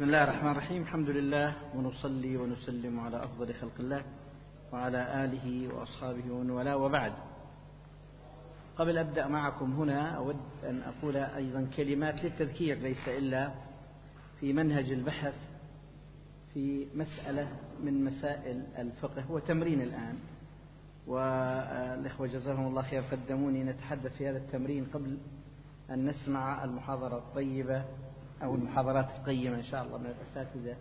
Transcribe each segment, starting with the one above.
بسم الله الرحمن الرحيم. الحمد لله ونصلي ونسلم على أفضل خلق الله وعلى آله وأصحابه ومن وبعد قبل أبدأ معكم هنا أود أن أقول أيضا كلمات للتذكير ليس إلا في منهج البحث في مسألة من مسائل الفقه هو تمرين الآن. والإخوة جزاهم الله خير قدموني نتحدث في هذا التمرين قبل أن نسمع المحاضرة الطيبة أو المحاضرات القيمة إن شاء الله من الأساتذة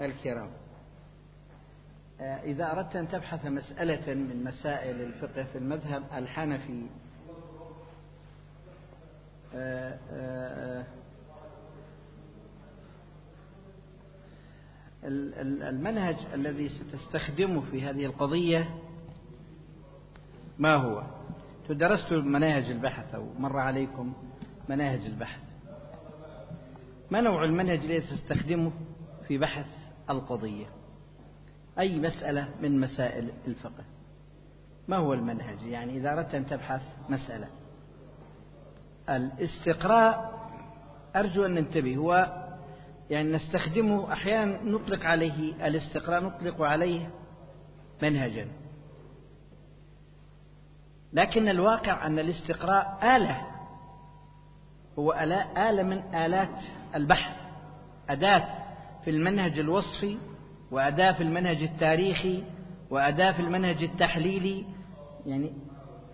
الكرام. إذا أردت أن تبحث مسألة من مسائل الفقه في المذهب الحنفي المنهج الذي ستستخدمه في هذه القضية ما هو؟ درست مناهج البحث أو مر عليكم مناهج البحث؟ ما نوع المنهج الذي تستخدمه في بحث القضية؟ أي مسألة من مسائل الفقه؟ ما هو المنهج؟ يعني إذا أردت أن تبحث مسألة. الاستقراء أرجو أن ننتبه. هو يعني نستخدمه أحيانا نطلق عليه الاستقراء نطلق عليه منهجا. لكن الواقع أن الاستقراء آلة هو آلة من آلات البحث. أداة في المنهج الوصفي وأداة في المنهج التاريخي وأداة في المنهج التحليلي. يعني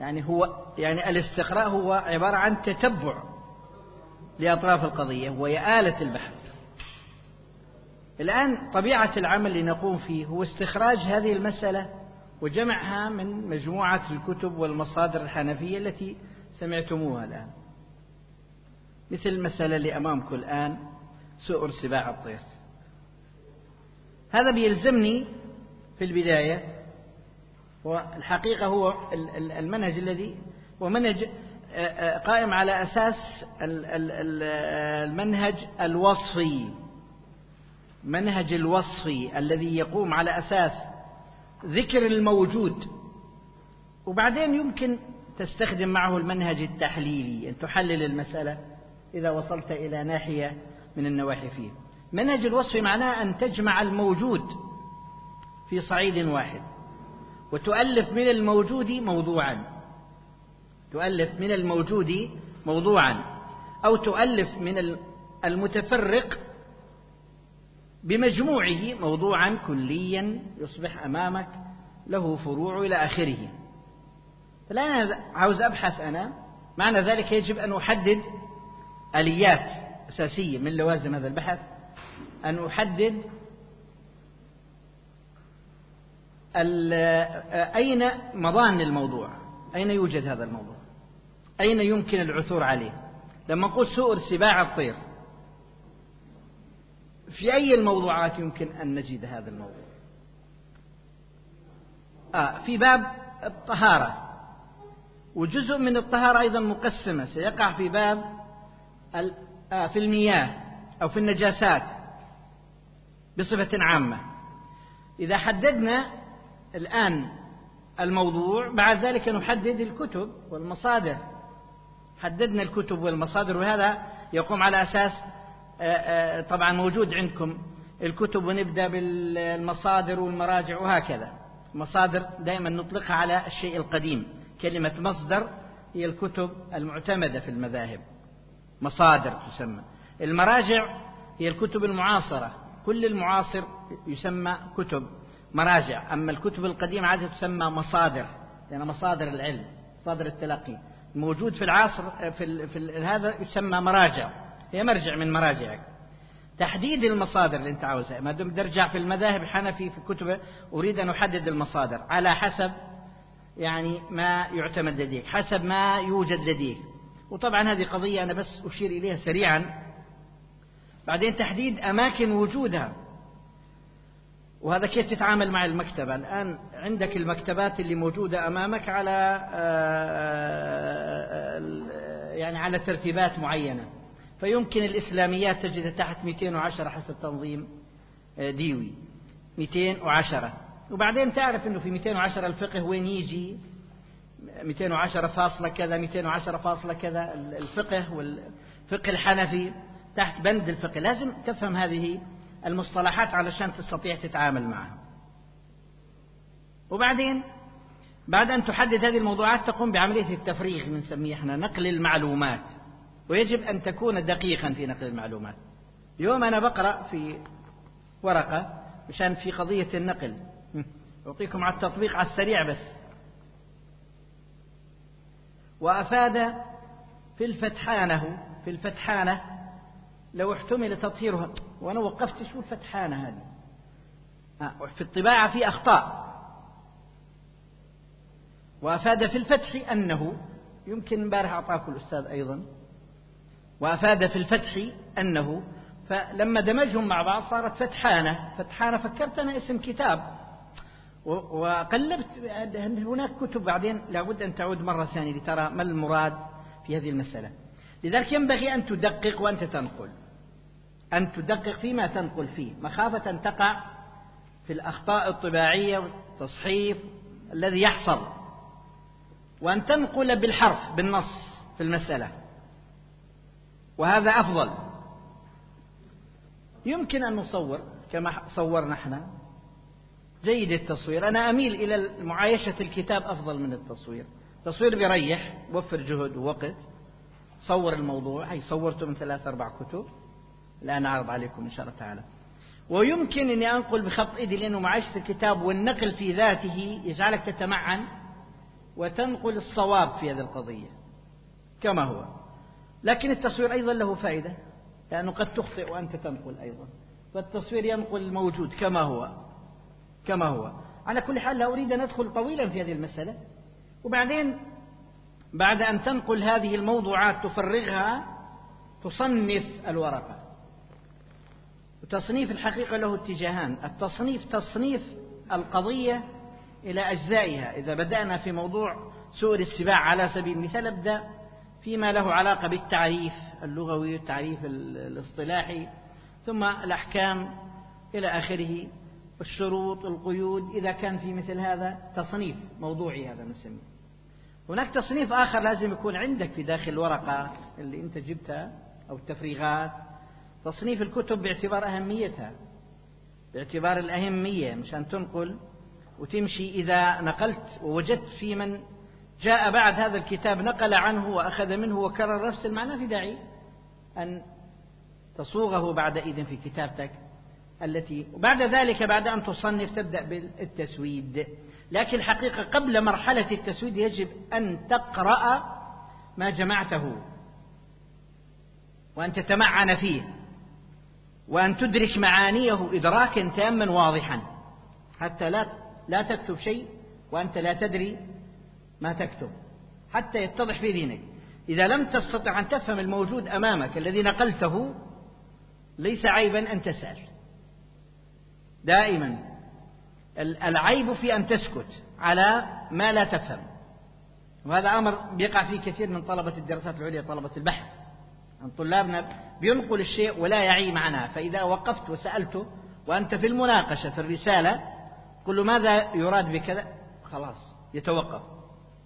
يعني هو يعني الاستقراء هو عبارة عن تتبع لأطراف القضية وهي آلة البحث. الآن طبيعة العمل اللي نقوم فيه هو استخراج هذه المسألة وجمعها من مجموعة الكتب والمصادر الحنفية التي سمعتموها الآن. مثل المسألة اللي أمامكم الآن سؤر سباع الطير. هذا بيلزمني في البداية والحقيقة هو المنهج الذي هو منهج قائم على أساس المنهج الوصفي. منهج الوصفي الذي يقوم على أساس ذكر الموجود. وبعدين يمكن تستخدم معه المنهج التحليلي أن تحلل المسألة. إذا وصلت إلى ناحية من النواحي فيه منهج الوصف معناه أن تجمع الموجود في صعيد واحد وتؤلف من الموجود موضوعا. تؤلف من الموجود موضوعا أو تؤلف من المتفرق بمجموعه موضوعا كليا يصبح أمامك له فروع إلى آخره. فالآن عاوز أبحث أنا معنى ذلك يجب أن أحدد آليات أساسية من لوازم هذا البحث أن أحدد أين مضان الموضوع أين يوجد هذا الموضوع أين يمكن العثور عليه. لما نقول سؤر سباع الطير في أي الموضوعات يمكن أن نجد هذا الموضوع؟ آه في باب الطهارة وجزء من الطهارة أيضا مقسمة سيقع في باب في المياه أو في النجاسات بصفة عامة. إذا حددنا الآن الموضوع بعد ذلك نحدد الكتب والمصادر. حددنا الكتب والمصادر وهذا يقوم على أساس طبعا موجود عندكم الكتب ونبدأ بالمصادر والمراجع وهكذا. مصادر دائما نطلقها على الشيء القديم. كلمة مصدر هي الكتب المعتمدة في المذاهب. مصادر تسمى. المراجع هي الكتب المعاصرة. كل المعاصر يسمى كتب مراجع. أما الكتب القديمة عادة تسمى مصادر يعني مصادر العلم مصادر التلقي. موجود في العصر في, ال في ال هذا يسمى مراجع. هي مرجع من مراجعك. تحديد المصادر اللي أنت عاوزها. ما دمت ترجع في المذاهب الحنفي في كتب أريد أن أحدد المصادر على حسب يعني ما يعتمد لديك حسب ما يوجد لديك. وطبعا هذه قضية أنا بس أشير إليها سريعا. بعدين تحديد أماكن وجودها. وهذا كيف تتعامل مع المكتبة الآن عندك المكتبات اللي موجودة أمامك على يعني على ترتيبات معينة. فيمكن الإسلاميات تجدها تحت 210 حسب تنظيم ديوي. 210 وبعدين تعرف أنه في 210 الفقه وين يجي؟ 210 فاصلة كذا 210 فاصلة كذا الفقه والفقه الحنفي تحت بند الفقه. لازم تفهم هذه المصطلحات علشان تستطيع تتعامل معها. وبعدين بعد أن تحدد هذه الموضوعات تقوم بعملية التفريغ بنسميه إحنا نقل المعلومات. ويجب أن تكون دقيقا في نقل المعلومات. اليوم أنا بقرأ في ورقة مشان في قضية النقل. أعطيكم على التطبيق على السريع بس. وأفاد في الفتحانة في الفتحانة لو احتمل تطهيرها. وأنا وقفت شو الفتحانة هذه؟ آه، في الطباعة في أخطاء. وأفاد في الفتح أنه يمكن امبارح أعطاكم الأستاذ أيضا. وأفاد في الفتح أنه فلما دمجهم مع بعض صارت فتحانة. فتحانة فكرت أنا اسم كتاب. وقلبت هناك كتب بعدين لابد أن تعود مرة ثانية لترى ما المراد في هذه المسألة. لذلك ينبغي أن تدقق وأنت تنقل. أن تدقق فيما تنقل فيه. مخافة أن تقع في الأخطاء الطباعية والتصحيف الذي يحصل. وأن تنقل بالحرف بالنص في المسألة. وهذا أفضل. يمكن أن نصور كما صورنا إحنا. جيد التصوير. أنا أميل إلى معايشة الكتاب أفضل من التصوير. التصوير بيريح وفر جهد ووقت. صور الموضوع هي صورته من ثلاث أربع كتب. الآن أعرض عليكم إن شاء الله تعالى. ويمكن أني أنقل بخط إيدي لأنه معايشة الكتاب والنقل في ذاته يجعلك تتمعن وتنقل الصواب في هذه القضية. كما هو. لكن التصوير أيضا له فائدة لأنه قد تخطئ وأنت تنقل أيضا. فالتصوير ينقل الموجود كما هو. كما هو. على كل حال لا أريد أن أدخل طويلا في هذه المسألة. وبعدين بعد أن تنقل هذه الموضوعات تفرغها تصنف الورقة. وتصنيف الحقيقة له اتجاهان. التصنيف تصنيف القضية إلى أجزائها. إذا بدأنا في موضوع سؤر السباع على سبيل المثال أبدأ فيما له علاقة بالتعريف اللغوي والتعريف الاصطلاحي ثم الأحكام إلى آخره. الشروط القيود إذا كان في مثل هذا تصنيف موضوعي هذا نسميه. هناك تصنيف آخر لازم يكون عندك في داخل الورقات اللي أنت جبتها أو التفريغات. تصنيف الكتب باعتبار أهميتها باعتبار الأهمية مشان تنقل وتمشي. إذا نقلت ووجدت في من جاء بعد هذا الكتاب نقل عنه وأخذ منه وكرر نفس المعنى في داعي أن تصوغه بعد إذن في كتابتك. التي وبعد ذلك بعد أن تصنف تبدأ بالتسويد. لكن الحقيقة قبل مرحلة التسويد يجب أن تقرأ ما جمعته وأن تتمعن فيه وأن تدرك معانيه إدراكا تاما واضحا حتى لا لا تكتب شيء وأنت لا تدري ما تكتب حتى يتضح في دينك إذا لم تستطع أن تفهم الموجود أمامك الذي نقلته ليس عيبا أن تسأل. دائما. العيب في أن تسكت على ما لا تفهم. وهذا أمر بيقع فيه كثير من طلبة الدراسات العليا طلبة البحث. عن طلابنا بينقل الشيء ولا يعي معناه. فإذا وقفت وسألته وأنت في المناقشة في الرسالة قل له ماذا يراد بكذا خلاص يتوقف.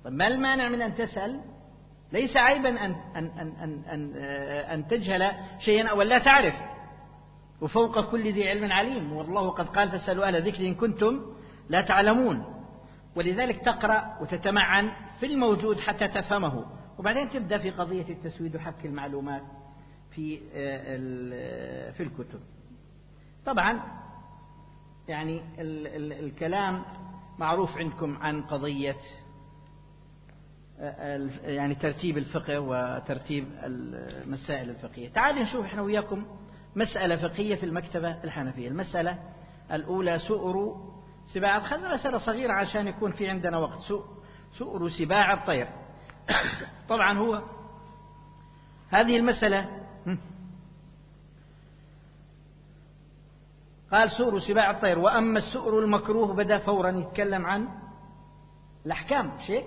طيب ما المانع من أن تسأل؟ ليس عيبا أن, أن, أن, أن, أن, أن تجهل شيئا أو لا تعرف. وفوق كل ذي علم عليم. والله قد قال فاسألوا أهل ذكر إن كنتم لا تعلمون. ولذلك تقرأ وتتمعن في الموجود حتى تفهمه. وبعدين تبدأ في قضية التسويد وحك المعلومات في آه، في الكتب. طبعا يعني ال ال الكلام معروف عندكم عن قضية آه، يعني ترتيب الفقه وترتيب المسائل الفقهية تعالوا نشوف إحنا وياكم مسألة فقهية في المكتبة الحنفية. المسألة الأولى سؤر سباع خلنا مسألة صغيرة عشان يكون في عندنا وقت. سؤر سباع الطير. طبعا هو هذه المسألة قال سؤر سباع الطير. وأما السؤر المكروه بدأ فورا يتكلم عن الأحكام. شيء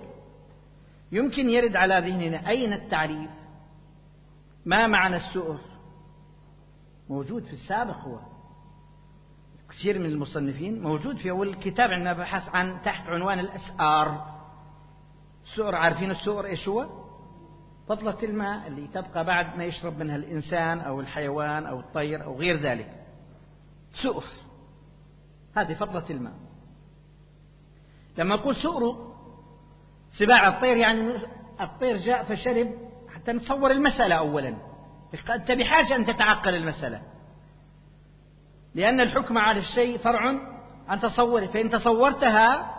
يمكن يرد على ذهننا أين التعريف؟ ما معنى السؤر؟ موجود في السابق هو. كثير من المصنفين موجود في أول الكتاب عندنا بحث عن تحت عنوان الأسآر سؤر عارفين السؤر إيش هو؟ فضلة الماء اللي تبقى بعد ما يشرب منها الإنسان أو الحيوان أو الطير أو غير ذلك. سؤر. هذه فضلة الماء. لما أقول سؤر سباع الطير يعني الطير جاء فشرب حتى نتصور المسألة أولا. أنت بحاجة أن تتعقل المسألة. لأن الحكم على الشيء فرع عن تصوره. فإن تصورتها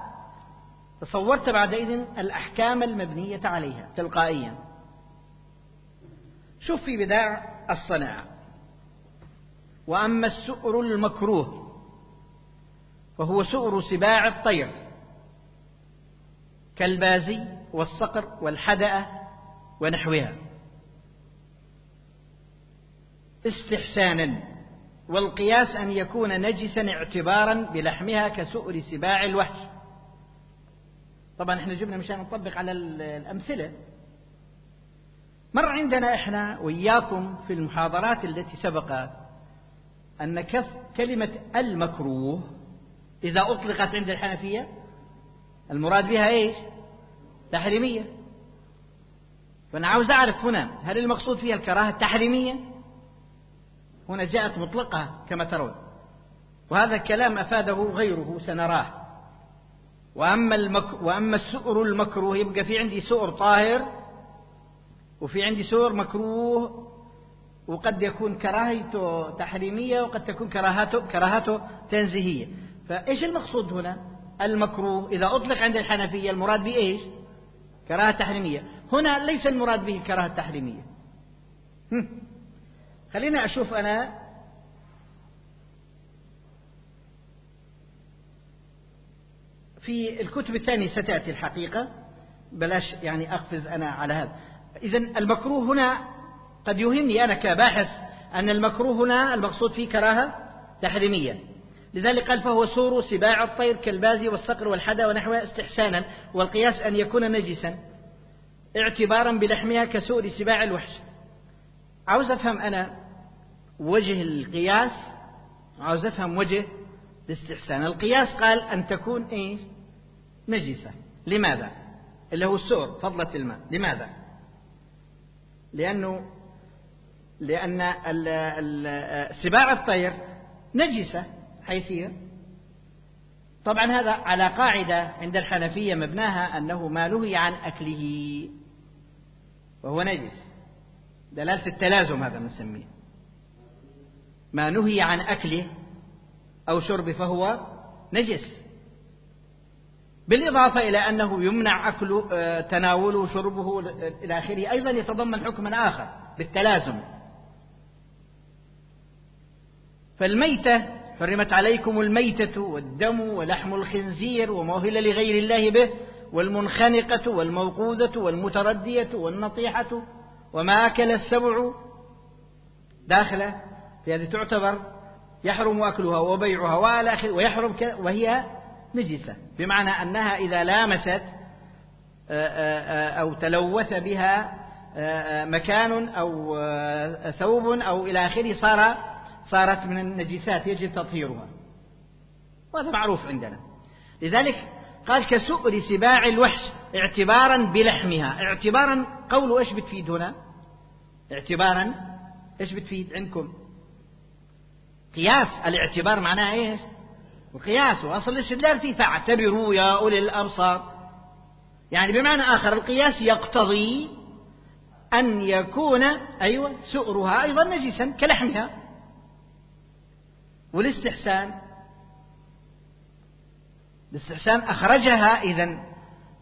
تصورت بعدئذ الأحكام المبنية عليها تلقائيا. شوف في بداع الصناعة. وأما السؤر المكروه فهو سؤر سباع الطير. كالبازي والصقر والحدأة ونحوها. استحسانا والقياس أن يكون نجسا اعتبارا بلحمها كسؤر سباع الوحش. طبعا إحنا جبنا مشان نطبق على الأمثلة. مر عندنا إحنا وإياكم في المحاضرات التي سبقت أن كلمة المكروه إذا أطلقت عند الحنفية المراد بها إيش؟ تحريمية. فأنا عاوز أعرف هنا هل المقصود فيها الكراهة التحريمية؟ هنا جاءت مطلقة كما ترون. وهذا الكلام أفاده غيره سنراه. وأما, المك... وأما السؤر المكروه يبقى في عندي سؤر طاهر وفي عندي سؤر مكروه وقد يكون كراهته تحريمية وقد تكون كراهته كراهته تنزيهية. فإيش المقصود هنا؟ المكروه إذا أطلق عند الحنفية المراد به إيش كراهة تحريمية. هنا ليس المراد به الكراهة التحريمية. خلينا أشوف أنا. في الكتب الثانية ستأتي الحقيقة. بلاش يعني أقفز أنا على هذا. إذا المكروه هنا قد يهمني أنا كباحث أن المكروه هنا المقصود فيه كراهة تحريمية. لذلك قال فهو سور سباع الطير كالبازي والصقر والحدى ونحوها استحسانا والقياس أن يكون نجسا اعتبارا بلحمها كسور سباع الوحش. عاوز أفهم أنا وجه القياس عاوز أفهم وجه الاستحسان. القياس قال أن تكون إيش؟ نجسة. لماذا؟ اللي هو السور فضلة الماء. لماذا؟ لأنه لأن سباع الطير نجسة حيثية طبعا هذا على قاعدة عند الحنفية مبناها أنه ما نهي عن أكله وهو نجس. دلالة التلازم هذا نسميه. ما نهي عن أكله أو شربه فهو نجس. بالإضافة إلى أنه يمنع أكله آه، تناوله شربه إلى آخره. أيضا يتضمن حكما آخر بالتلازم. فالميتة حرمت عليكم الميتة والدم ولحم الخنزير وما أهل لغير الله به والمنخنقة والموقوذة والمتردية والنطيحة وما أكل السبع داخلة. هذه تعتبر يحرم أكلها وبيعها وعلى آخره ويحرم وهي نجسة. بمعنى أنها إذا لامست آه، آه، آه، أو تلوث بها مكان أو ثوب أو إلى آخره صار صارت من النجسات يجب تطهيرها. وهذا معروف عندنا. لذلك قال كسؤر سباع الوحش اعتبارا بلحمها. اعتبارا قوله إيش بتفيد هنا اعتبارا إيش بتفيد عندكم؟ قياس الاعتبار معناه إيش؟ القياس وأصل الاستدلال فيه. فاعتبروا يا أولي الأبصار. يعني بمعنى آخر القياس يقتضي أن يكون أيوة سؤرها أيضا نجسا كلحمها والاستحسان. الاستحسان أخرجها إذا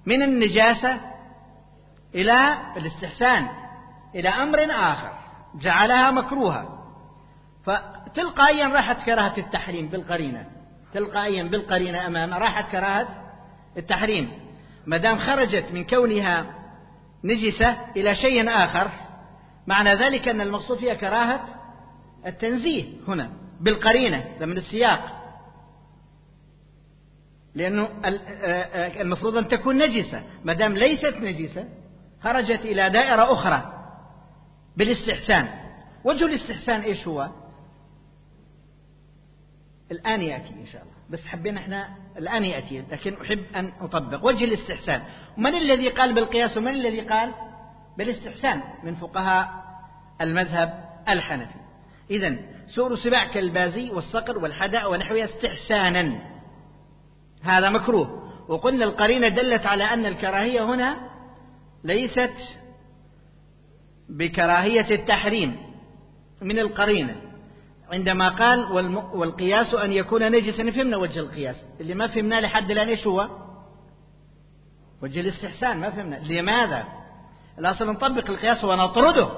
من النجاسة إلى الاستحسان إلى أمر آخر جعلها مكروهة. فتلقائيا راحت كراهة التحريم بالقرينة. تلقائيا بالقرينة أمامه راحت كراهة التحريم. ما دام خرجت من كونها نجسة إلى شيء آخر معنى ذلك أن المقصود فيها كراهة التنزيه هنا بالقرينة من السياق. لأنه المفروض أن تكون نجسة. ما دام ليست نجسة خرجت إلى دائرة أخرى بالاستحسان. وجه الاستحسان إيش هو؟ الآن يأتي إن شاء الله. بس حبينا إحنا الآن يأتي لكن أحب أن أطبق. وجه الاستحسان. من الذي قال بالقياس ومن الذي قال بالاستحسان؟ من فقهاء المذهب الحنفي. إذا سور سباع كالبازي والصقر والحدأ ونحوها استحسانا. هذا مكروه. وقلنا القرينة دلت على أن الكراهية هنا ليست بكراهية التحريم من القرينة. عندما قال والقياس أن يكون نجسا فهمنا وجه القياس. اللي ما فهمناه لحد الآن إيش هو؟ وجه الاستحسان ما فهمنا. لماذا؟ الأصل نطبق القياس ونطرده.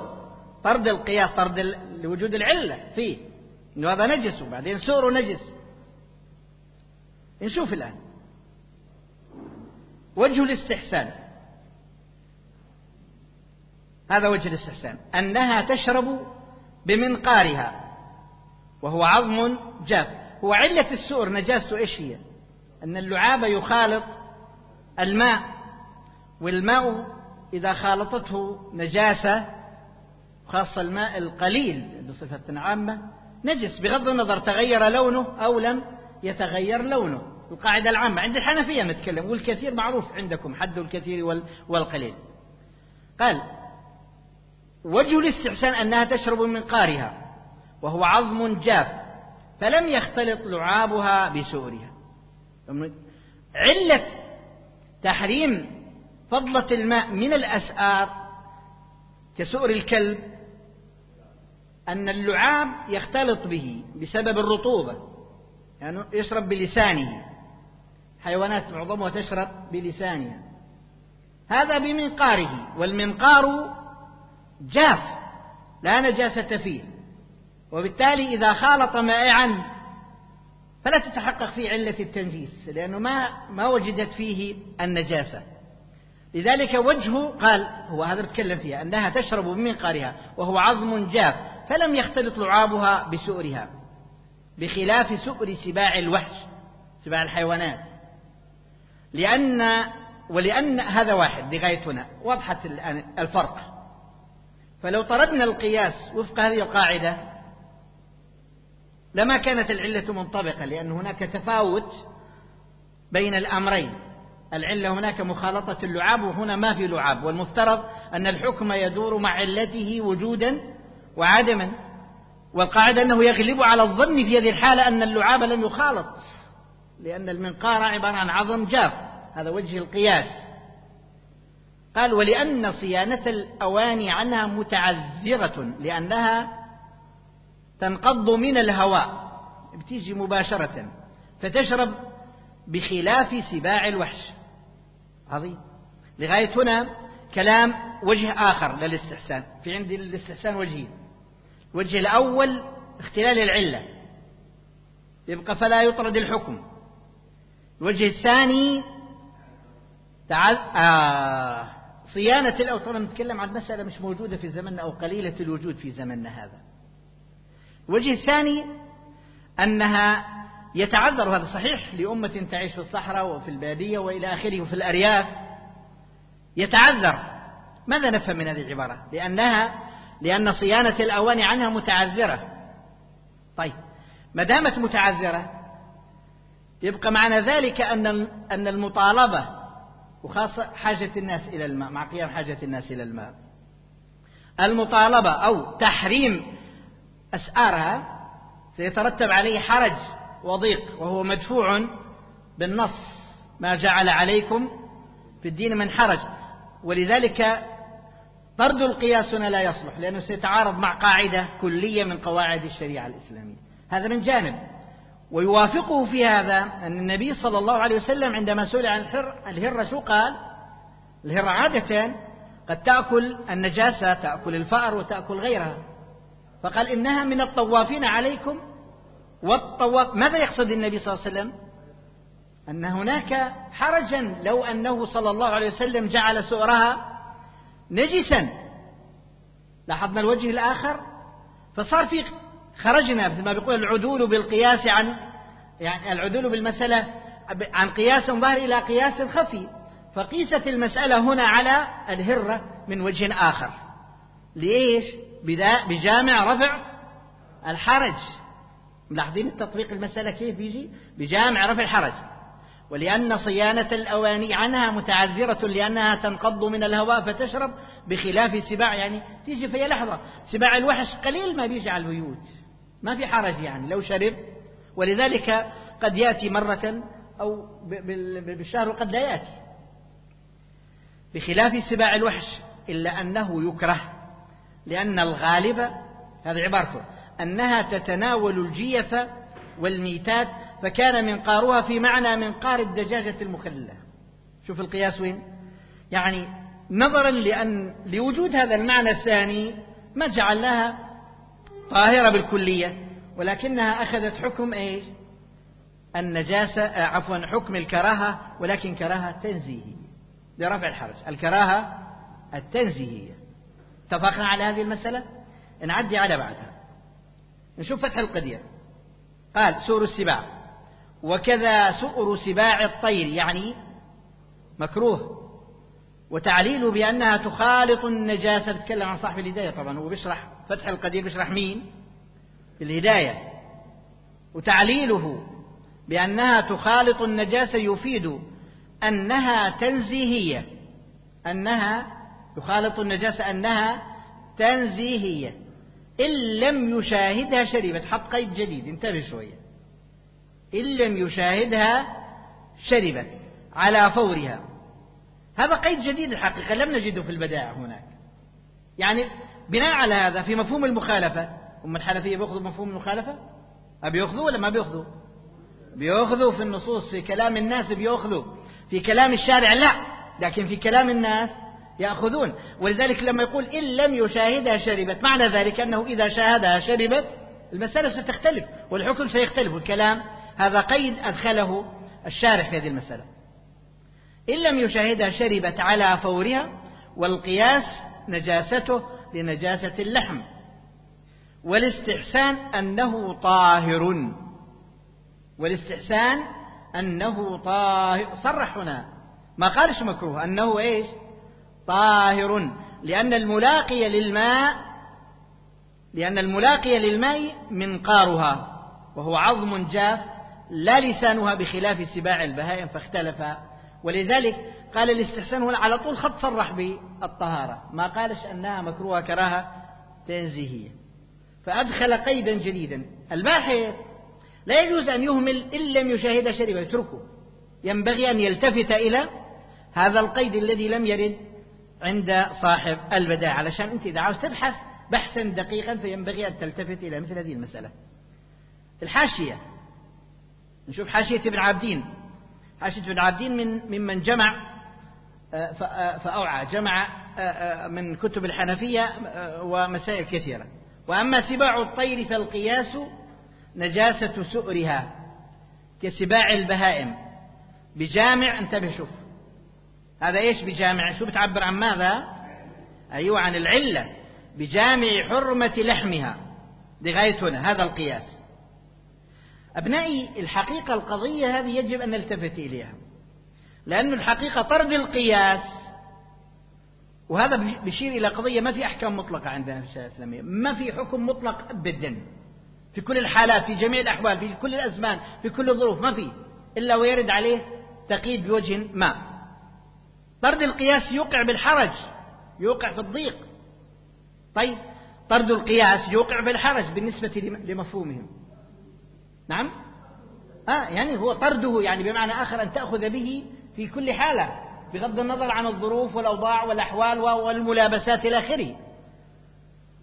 طرد القياس طرد لوجود العلة فيه. إنه هذا نجس وبعدين سوره نجس. نشوف الآن. وجه الاستحسان. هذا وجه الاستحسان. أنها تشرب بمنقارها. وهو عظم جاف. هو علة السؤر نجاسته إيش هي؟ أن اللعاب يخالط الماء والماء إذا خالطته نجاسة خاصة الماء القليل بصفة عامة نجس بغض النظر تغير لونه أو لم يتغير لونه. القاعدة العامة عند الحنفية نتكلم والكثير معروف عندكم حد الكثير والقليل. قال وجه الاستحسان أنها تشرب من قارها. وهو عظم جاف فلم يختلط لعابها بسؤرها. علة تحريم فضلة الماء من الأسآر كسؤر الكلب أن اللعاب يختلط به بسبب الرطوبة يعني يشرب بلسانه. حيوانات معظمها تشرب بلسانها. هذا بمنقاره والمنقار جاف لا نجاسة فيه. وبالتالي إذا خالط مائعا فلا تتحقق فيه علة التنجيس لأنه ما ما وجدت فيه النجاسة. لذلك وجهه قال هو هذا بتكلم فيها أنها تشرب بمنقارها وهو عظم جاف فلم يختلط لعابها بسؤرها بخلاف سؤر سباع الوحش سباع الحيوانات. لأن ولأن هذا واحد لغاية هنا وضحت الفرق. فلو طردنا القياس وفق هذه القاعدة لما كانت العلة منطبقة لأن هناك تفاوت بين الأمرين. العلة هناك مخالطة اللعاب وهنا ما في لعاب. والمفترض أن الحكم يدور مع علته وجودا وعدما. والقاعدة أنه يغلب على الظن في هذه الحالة أن اللعاب لم يخالط لأن المنقار عبارة عن عظم جاف. هذا وجه القياس. قال ولأن صيانة الأواني عنها متعذرة لأنها تنقض من الهواء بتيجي مباشرة فتشرب بخلاف سباع الوحش. عظيم. لغاية هنا كلام وجه آخر للاستحسان. في عندي الاستحسان وجهين. الوجه الأول اختلال العلة. يبقى فلا يطرد الحكم. الوجه الثاني تعال آه صيانة الأوطان نتكلم عن مسألة مش موجودة في زمننا أو قليلة الوجود في زمننا هذا. الوجه الثاني أنها يتعذر هذا صحيح لأمة تعيش في الصحراء وفي البادية وإلى آخره وفي الأرياف. يتعذر. ماذا نفهم من هذه العبارة؟ لأنها لأن صيانة الأواني عنها متعذرة. طيب ما دامت متعذرة يبقى معنى ذلك أن أن المطالبة وخاصة حاجة الناس إلى الماء مع قيام حاجة الناس إلى الماء المطالبة أو تحريم أسعارها سيترتب عليه حرج وضيق وهو مدفوع بالنص ما جعل عليكم في الدين من حرج. ولذلك طرد القياس هنا لا يصلح لأنه سيتعارض مع قاعدة كلية من قواعد الشريعة الإسلامية. هذا من جانب. ويوافقه في هذا أن النبي صلى الله عليه وسلم عندما سئل عن الحر الهرة شو قال؟ الهرة عادة قد تأكل النجاسة تأكل الفأر وتأكل غيرها. فقال إنها من الطوافين عليكم والطواف ماذا يقصد النبي صلى الله عليه وسلم؟ أن هناك حرجا لو أنه صلى الله عليه وسلم جعل سؤرها نجسا. لاحظنا الوجه الآخر؟ فصار في خرجنا مثل ما بيقول العدول بالقياس عن يعني العدول بالمسألة عن قياس ظاهر إلى قياس خفي. فقيست المسألة هنا على الهرة من وجه آخر. لإيش؟ بجامع رفع الحرج. ملاحظين التطبيق المسألة كيف بيجي؟ بجامع رفع الحرج. ولأن صيانة الأواني عنها متعذرة لأنها تنقض من الهواء فتشرب بخلاف سباع. يعني تيجي في لحظة سباع الوحش قليل ما بيجي على البيوت. ما في حرج يعني لو شرب. ولذلك قد يأتي مرة أو بالشهر وقد لا يأتي. بخلاف سباع الوحش إلا أنه يكره لأن الغالب هذه عبارته أنها تتناول الجيف والميتات فكان منقارها في معنى منقار الدجاجة المخلة. شوف القياس وين؟ يعني نظرا لأن لوجود هذا المعنى الثاني ما جعلناها طاهرة بالكلية ولكنها أخذت حكم إيش؟ النجاسة آه، عفوا حكم الكراهة ولكن كراهة تنزيهية. لرفع الحرج الكراهة التنزيهية. اتفقنا على هذه المسألة؟ نعدي على بعدها. نشوف فتح القدير قال سور السباع. وكذا سؤر سباع الطير يعني مكروه. وتعليله بأنها تخالط النجاسة بتكلم عن صاحب الهداية طبعا هو بيشرح فتح القدير بيشرح مين؟ في الهداية وتعليله بأنها تخالط النجاسة يفيد أنها تنزيهية أنها يخالط النجاسة أنها تنزيهية. إن لم يشاهدها شربت حط قيد جديد انتبه شوية. إن لم يشاهدها شربت على فورها. هذا قيد جديد الحقيقة لم نجده في البدائع هناك. يعني بناء على هذا في مفهوم المخالفة. هم الحنفية بيأخذوا مفهوم المخالفة؟ أبيأخذوا ولا ما بيأخذوا؟ بيأخذوا في النصوص في كلام الناس بيأخذوا. في كلام الشارع لا لكن في كلام الناس يأخذون. ولذلك لما يقول إن لم يشاهدها شربت معنى ذلك أنه إذا شاهدها شربت المسألة ستختلف والحكم سيختلف والكلام. هذا قيد أدخله الشارح في هذه المسألة. إن لم يشاهدها شربت على فورها والقياس نجاسته لنجاسة اللحم. والاستحسان أنه طاهر. والاستحسان أنه طاهر. صرح هنا. ما قالش مكروه. أنه إيش؟ طاهر لأن الملاقي للماء لأن الملاقي للماء منقارها وهو عظم جاف لا لسانها بخلاف سباع البهائم فاختلف. ولذلك قال الاستحسان هنا على طول خط صرح بالطهارة. ما قالش أنها مكروهة كراهة تنزيهية. فأدخل قيدا جديدا. الباحث لا يجوز أن يهمل إن لم يشاهد شربة. يتركه ينبغي أن يلتفت إلى هذا القيد الذي لم يرد عند صاحب البداع علشان أنت إذا عاوز تبحث بحثا دقيقا فينبغي أن تلتفت إلى مثل هذه المسألة. الحاشية. نشوف حاشية ابن عابدين. حاشية ابن عابدين من ممن جمع آه، آه، فأوعى. جمع آه، من كتب الحنفية ومسائل كثيرة. وأما سباع الطير فالقياس نجاسة سؤرها كسباع البهائم. بجامع انتبه شوف. هذا إيش بجامع؟ شو بتعبر عن ماذا؟ أيوه عن العلة بجامع حرمة لحمها. لغايه هنا هذا القياس. أبنائي الحقيقة القضية هذه يجب أن نلتفت إليها. لأن الحقيقة طرد القياس وهذا بيشير إلى قضية ما في أحكام مطلقة عندنا في الشريعة الإسلامية. ما في حكم مطلق ابدا. في كل الحالات في جميع الأحوال في كل الأزمان في كل الظروف ما في. إلا ويرد عليه تقييد بوجه ما. طرد القياس يوقع بالحرج يوقع في الضيق. طيب طرد القياس يوقع بالحرج بالنسبة لمفهومهم. نعم؟ آه يعني هو طرده يعني بمعنى آخر أن تأخذ به في كل حالة بغض النظر عن الظروف والأوضاع والأحوال والملابسات إلى آخره.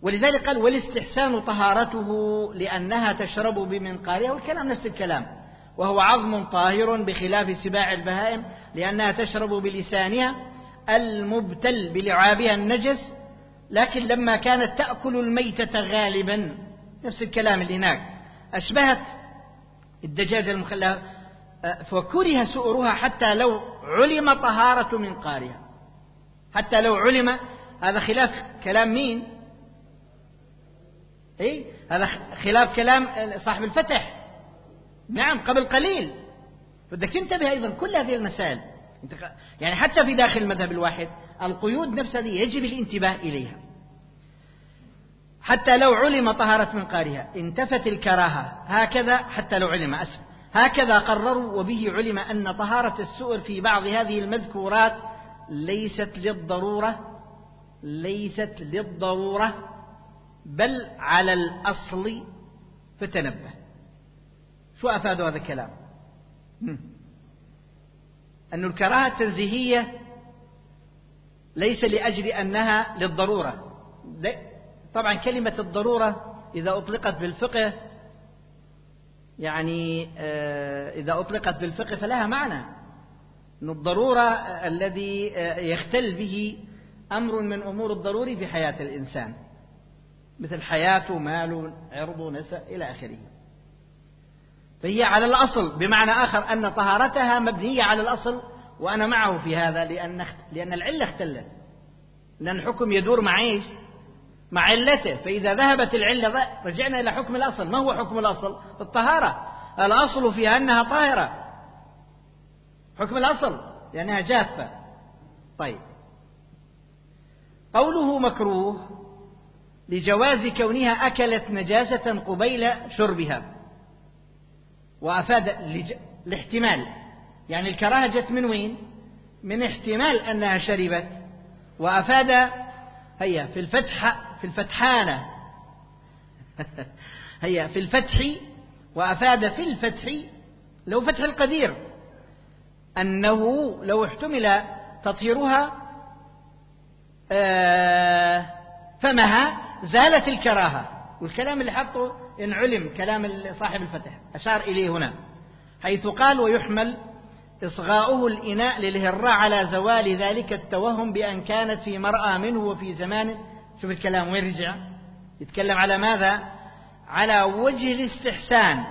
ولذلك قال والإستحسان طهارته لأنها تشرب بمنقارها. والكلام نفس الكلام. وهو عظم طاهر بخلاف سباع البهائم لأنها تشرب بلسانها المبتل بلعابها النجس لكن لما كانت تأكل الميتة غالبا نفس الكلام اللي هناك أشبهت الدجاجة المخلى فكره سؤرها حتى لو علم طهارة منقارها حتى لو علم هذا خلاف كلام مين؟ اي هذا خلاف كلام صاحب الفتح. نعم قبل قليل. بدك تنتبه أيضا كل هذه المسائل. يعني حتى في داخل المذهب الواحد القيود نفسها يجب الانتباه إليها. حتى لو علم طهارة منقارها انتفت الكراهة. هكذا حتى لو علم أسف هكذا قرروا وبه علم أن طهارة السؤر في بعض هذه المذكورات ليست للضرورة ليست للضرورة بل على الأصل. فتنبه. شو أفاد هذا الكلام؟ أن الكراهة التنزيهية ليس لأجل أنها للضرورة. طبعا كلمة الضرورة إذا أطلقت بالفقه يعني آه، إذا أطلقت بالفقه فلها معنى. أن الضرورة الذي آه، يختل به أمر من أمور الضروري في حياة الإنسان. مثل حياته ماله عرضه نسأ إلى آخره. فهي على الأصل بمعنى آخر أن طهارتها مبنية على الأصل وأنا معه في هذا لأن لأن العلة اختلت. لأن الحكم يدور مع إيش؟ مع علته. فإذا ذهبت العلة رجعنا إلى حكم الأصل. ما هو حكم الأصل؟ الطهارة. الأصل فيها أنها طاهرة. حكم الأصل لأنها جافة. طيب. قوله مكروه لجواز كونها أكلت نجاسة قبيل شربها. وأفاد الاحتمال يعني الكراهة جت من وين؟ من احتمال أنها شربت. وأفاد هيا في الفتح في الفتحانة. هيا في الفتح وأفاد في الفتح لو فتح القدير أنه لو احتمل تطهيرها آه، فمها زالت الكراهة. والكلام اللي حطه إن علم كلام صاحب الفتح أشار إليه هنا حيث قال ويحمل إصغاؤه الإناء للهراء على زوال ذلك التوهم بأن كانت في مرأى منه وفي زمان. شوف الكلام وين رجع؟ يتكلم على ماذا؟ على وجه الاستحسان.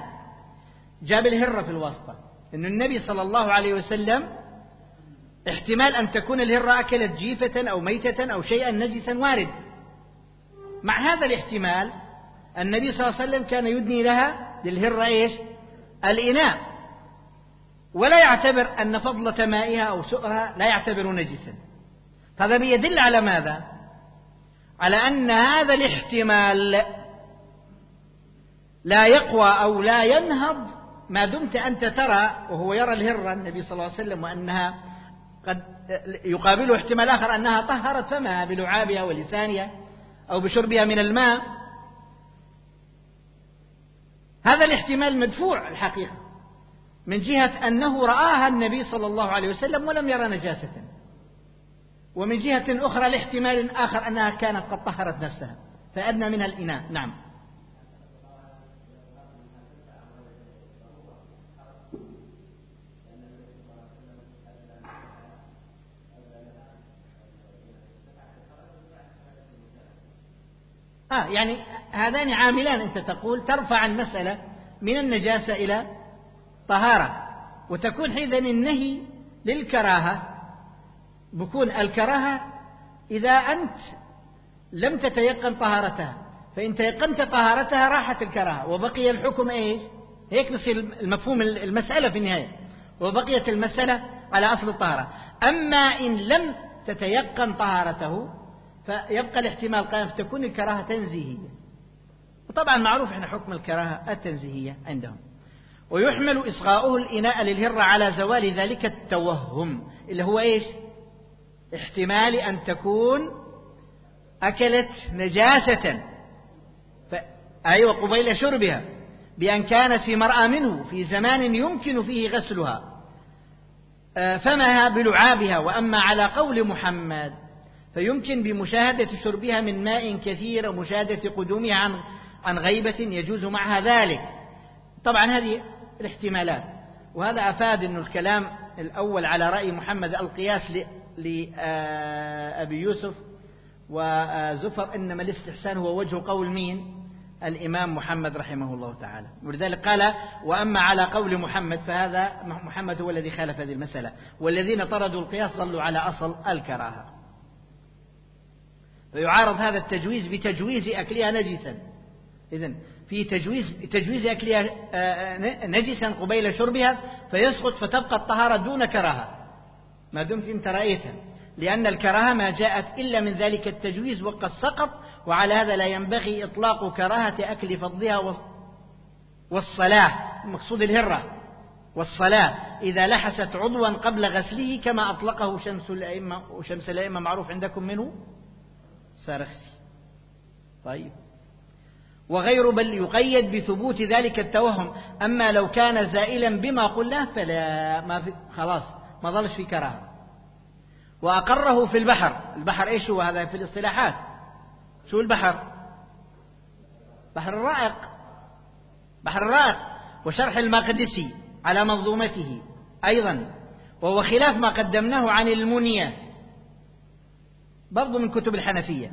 جاب الهرة في الواسطة أن النبي صلى الله عليه وسلم احتمال أن تكون الهرة أكلت جيفة أو ميتة أو شيئا نجسا وارد. مع هذا الاحتمال النبي صلى الله عليه وسلم كان يدني لها للهرة إيش؟ الإناء ولا يعتبر أن فضلة مائها أو سؤرها لا يعتبر نجسا هذا يدل على ماذا؟ على أن هذا الاحتمال لا يقوى أو لا ينهض ما دمت أنت ترى وهو يرى الهرة النبي صلى الله عليه وسلم وأنها قد يقابله احتمال آخر أنها طهرت فمها بلعابها ولسانها أو بشربها من الماء هذا الاحتمال مدفوع الحقيقة من جهة أنه رآها النبي صلى الله عليه وسلم ولم يرى نجاسة ومن جهة أخرى لاحتمال آخر أنها كانت قد طهرت نفسها فأدنى منها الإناء. نعم. آه يعني هذان عاملان أنت تقول ترفع المسألة من النجاسة إلى طهارة وتكون حينئذ النهي للكراهة. بكون الكراهة إذا أنت لم تتيقن طهارتها فإن تيقنت طهارتها راحت الكراهة. وبقي الحكم إيش؟ هيك بصير المفهوم المسألة في النهاية. وبقيت المسألة على أصل الطهارة. أما إن لم تتيقن طهارته فيبقى الاحتمال قائم فتكون الكراهة تنزيهية. وطبعا معروف إحنا حكم الكراهة التنزيهية عندهم. ويحمل إصغاؤه الإناء للهرة على زوال ذلك التوهم اللي هو إيش؟ احتمال أن تكون أكلت نجاسة. أيوة قبيل شربها بأن كانت في مرأى منه في زمان يمكن فيه غسلها. آه، فمها بلعابها؟ وأما على قول محمد فيمكن بمشاهدة شربها من ماء كثير ومشاهدة قدومها عن عن غيبة يجوز معها ذلك. طبعا هذه الاحتمالات. وهذا أفاد أن الكلام الأول على رأي محمد القياس لأبي يوسف وزفر إنما الاستحسان هو وجه قول مين؟ الإمام محمد رحمه الله تعالى. ولذلك قال وأما على قول محمد فهذا محمد هو الذي خالف هذه المسألة. والذين طردوا القياس ظلوا على أصل الكراهة. فيعارض هذا التجويز بتجويز أكلها نجسا. إذن في تجويز تجويز أكلها آه، آه، نجسا قبيل شربها فيسقط فتبقى الطهارة دون كراهة. ما دمت أنت رأيتها لأن الكراهة ما جاءت إلا من ذلك التجويز وقد سقط وعلى هذا لا ينبغي إطلاق كراهة أكل فضلها والصلاة مقصود الهرة والصلاة. إذا لحست عضوا قبل غسله كما أطلقه شمس الأئمة وشمس الأئمة معروف عندكم منه سارخسي طيب. وغير بل يقيد بثبوت ذلك التوهم. أما لو كان زائلا بما قلناه فلا ما في خلاص ما ظلش في كراهة. وأقره في البحر. البحر إيش هو؟ هذا في الاصطلاحات. شو البحر؟ بحر الرائق. بحر الرائق. وشرح المقدسي على منظومته أيضا. وهو خلاف ما قدمناه عن المنية. برضو من كتب الحنفية.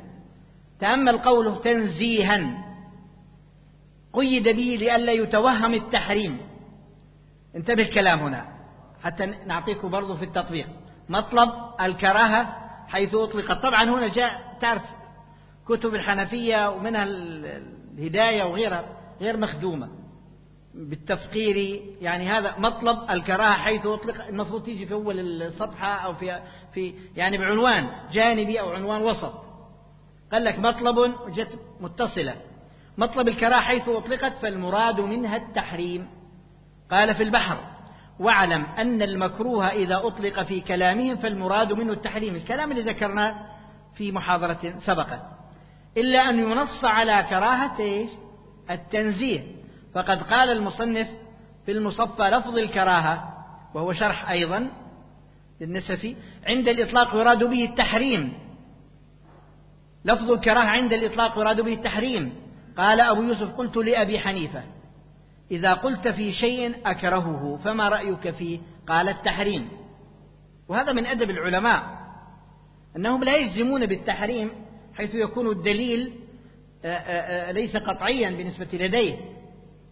تأمل قوله تنزيها. قيد به لئلا يتوهم التحريم. انتبه الكلام هنا. حتى نعطيكم برضو في التطبيق. مطلب الكراهة حيث أطلقت طبعا هنا جاء تعرف كتب الحنفية ومنها الهداية وغيرها غير مخدومة. بالتفقير يعني هذا مطلب الكراهة حيث أطلق. المفروض تيجي في أول الصفحة أو في في يعني بعنوان جانبي أو عنوان وسط. قال لك مطلب جت متصلة. مطلب الكراهة حيث أطلقت فالمراد منها التحريم. قال في البحر واعلم أن المكروه إذا أطلق في كلامهم فالمراد منه التحريم. الكلام اللي ذكرناه في محاضرة سبقت. إلا أن ينص على كراهة التنزيه. فقد قال المصنف في المصفى لفظ الكراهة وهو شرح أيضا للنسفي عند الإطلاق يراد به التحريم. لفظ الكراهة عند الإطلاق يراد به التحريم. قال أبو يوسف قلت لأبي حنيفة إذا قلت في شيء أكرهه فما رأيك فيه قال التحريم. وهذا من أدب العلماء أنهم لا يجزمون بالتحريم حيث يكون الدليل ليس قطعيا بالنسبة لديه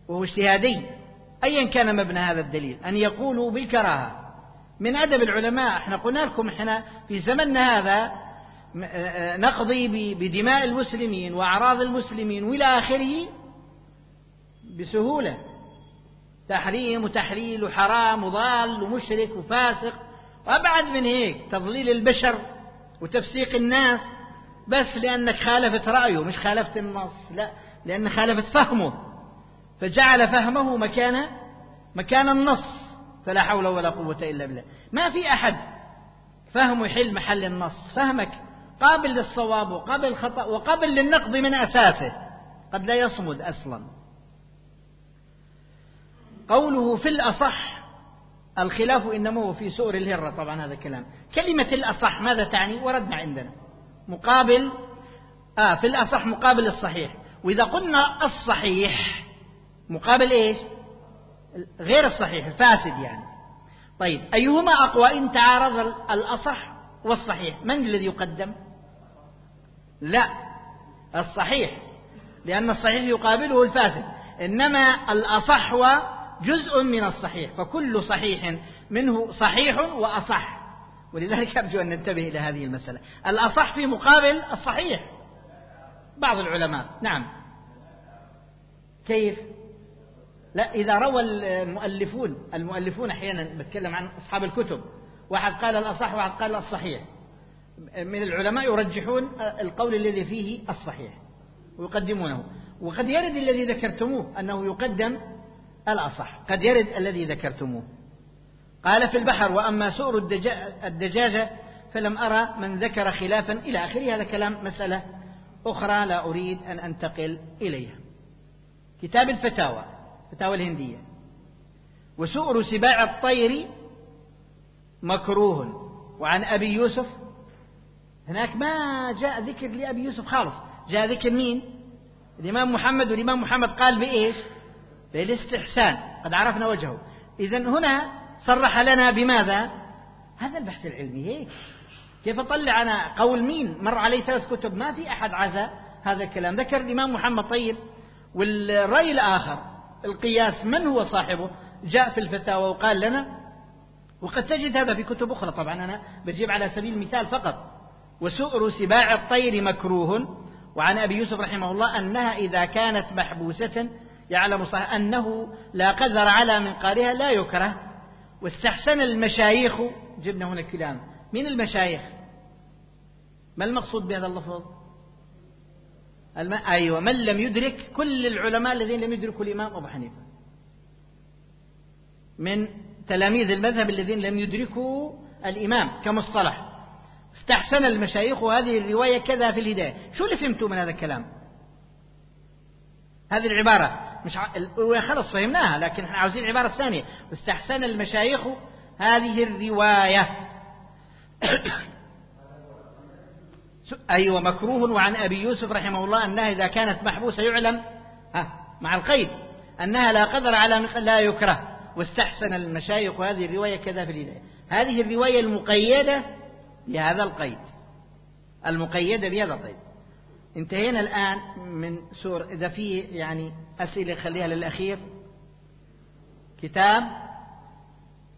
وهو اجتهادي. أيا كان مبنى هذا الدليل أن يقولوا بالكراهة. من أدب العلماء إحنا قلنا لكم إحنا في زمننا هذا نقضي بدماء المسلمين وأعراض المسلمين وإلى آخره بسهولة. تحريم وتحليل وحرام وضال ومشرك وفاسق. وأبعد من هيك تضليل البشر وتفسيق الناس. بس لأنك خالفت رأيه مش خالفت النص لا لأن خالفت فهمه. فجعل فهمه مكان مكان النص. فلا حول ولا قوة إلا بالله. ما في أحد. فهمه يحل محل النص. فهمك. قابل للصواب وقابل للخطأ وقابل للنقد من أساسه. قد لا يصمد أصلا. قوله في الأصح الخلاف إنما هو في سؤر الهرة. طبعا هذا الكلام كلمة الأصح ماذا تعني؟ وردنا عندنا. مقابل آه في الأصح مقابل الصحيح. وإذا قلنا الصحيح مقابل إيش؟ غير الصحيح الفاسد يعني. طيب أيهما أقوى؟ إن تعارض الأصح والصحيح. من الذي يقدم؟ لا الصحيح. لأن الصحيح يقابله الفاسد. إنما الأصح جزء من الصحيح فكل صحيح منه صحيح وأصح. ولذلك أرجو أن ننتبه إلى هذه المسألة. الأصح في مقابل الصحيح. بعض العلماء. نعم. كيف؟ لا إذا روى المؤلفون المؤلفون أحيانا بتكلم عن أصحاب الكتب. واحد قال الأصح وواحد قال الصحيح. من العلماء يرجحون القول الذي فيه الصحيح ويقدمونه وقد يرد الذي ذكرتموه أنه يقدم الأصح. قد يرد الذي ذكرتموه. قال في البحر وأما سؤر الدجاجة فلم أرى من ذكر خلافا إلى آخره. هذا كلام مسألة أخرى لا أريد أن أنتقل إليها. كتاب الفتاوى فتاوى الهندية. وسؤر سباع الطير مكروه. وعن أبي يوسف هناك ما جاء ذكر لأبي يوسف خالص. جاء ذكر مين؟ الإمام محمد والإمام محمد قال بإيش؟ بالاستحسان. قد عرفنا وجهه. إذا هنا صرح لنا بماذا؟ هذا البحث العلمي هيك. كيف أطلع أنا؟ قول مين؟ مر عليه ثلاث كتب. ما في أحد عزى هذا الكلام. ذكر الإمام محمد طيب. والرأي الآخر القياس من هو صاحبه؟ جاء في الفتاوى وقال لنا وقد تجد هذا في كتب أخرى. طبعا أنا بجيب على سبيل المثال فقط. وسؤر سباع الطير مكروه. وعن أبي يوسف رحمه الله أنها إذا كانت محبوسة يعلم صح أنه لا قدر على منقارها لا يكره. واستحسن المشايخ. جبنا هنا كلام. من المشايخ؟ ما المقصود بهذا اللفظ؟ الم... أيوة من لم يدرك كل العلماء الذين لم يدركوا الإمام أبو حنيفة. من تلاميذ المذهب الذين لم يدركوا الإمام كمصطلح. استحسن المشايخ هذه الرواية كذا في الهداية. شو اللي فهمتوا من هذا الكلام؟ هذه العبارة. مش ع... خلص فهمناها لكن إحنا عاوزين العبارة الثانية. استحسن المشايخ هذه الرواية. أيوة مكروه وعن أبي يوسف رحمه الله أنها إذا كانت محبوسة يعلم. ها مع القيد. أنها لا قدر على لا يكره. واستحسن المشايخ هذه الرواية كذا في الهداية. هذه الرواية المقيدة بهذا القيد. المقيدة بهذا القيد. انتهينا الآن من سور إذا في يعني أسئلة خليها للأخير. كتاب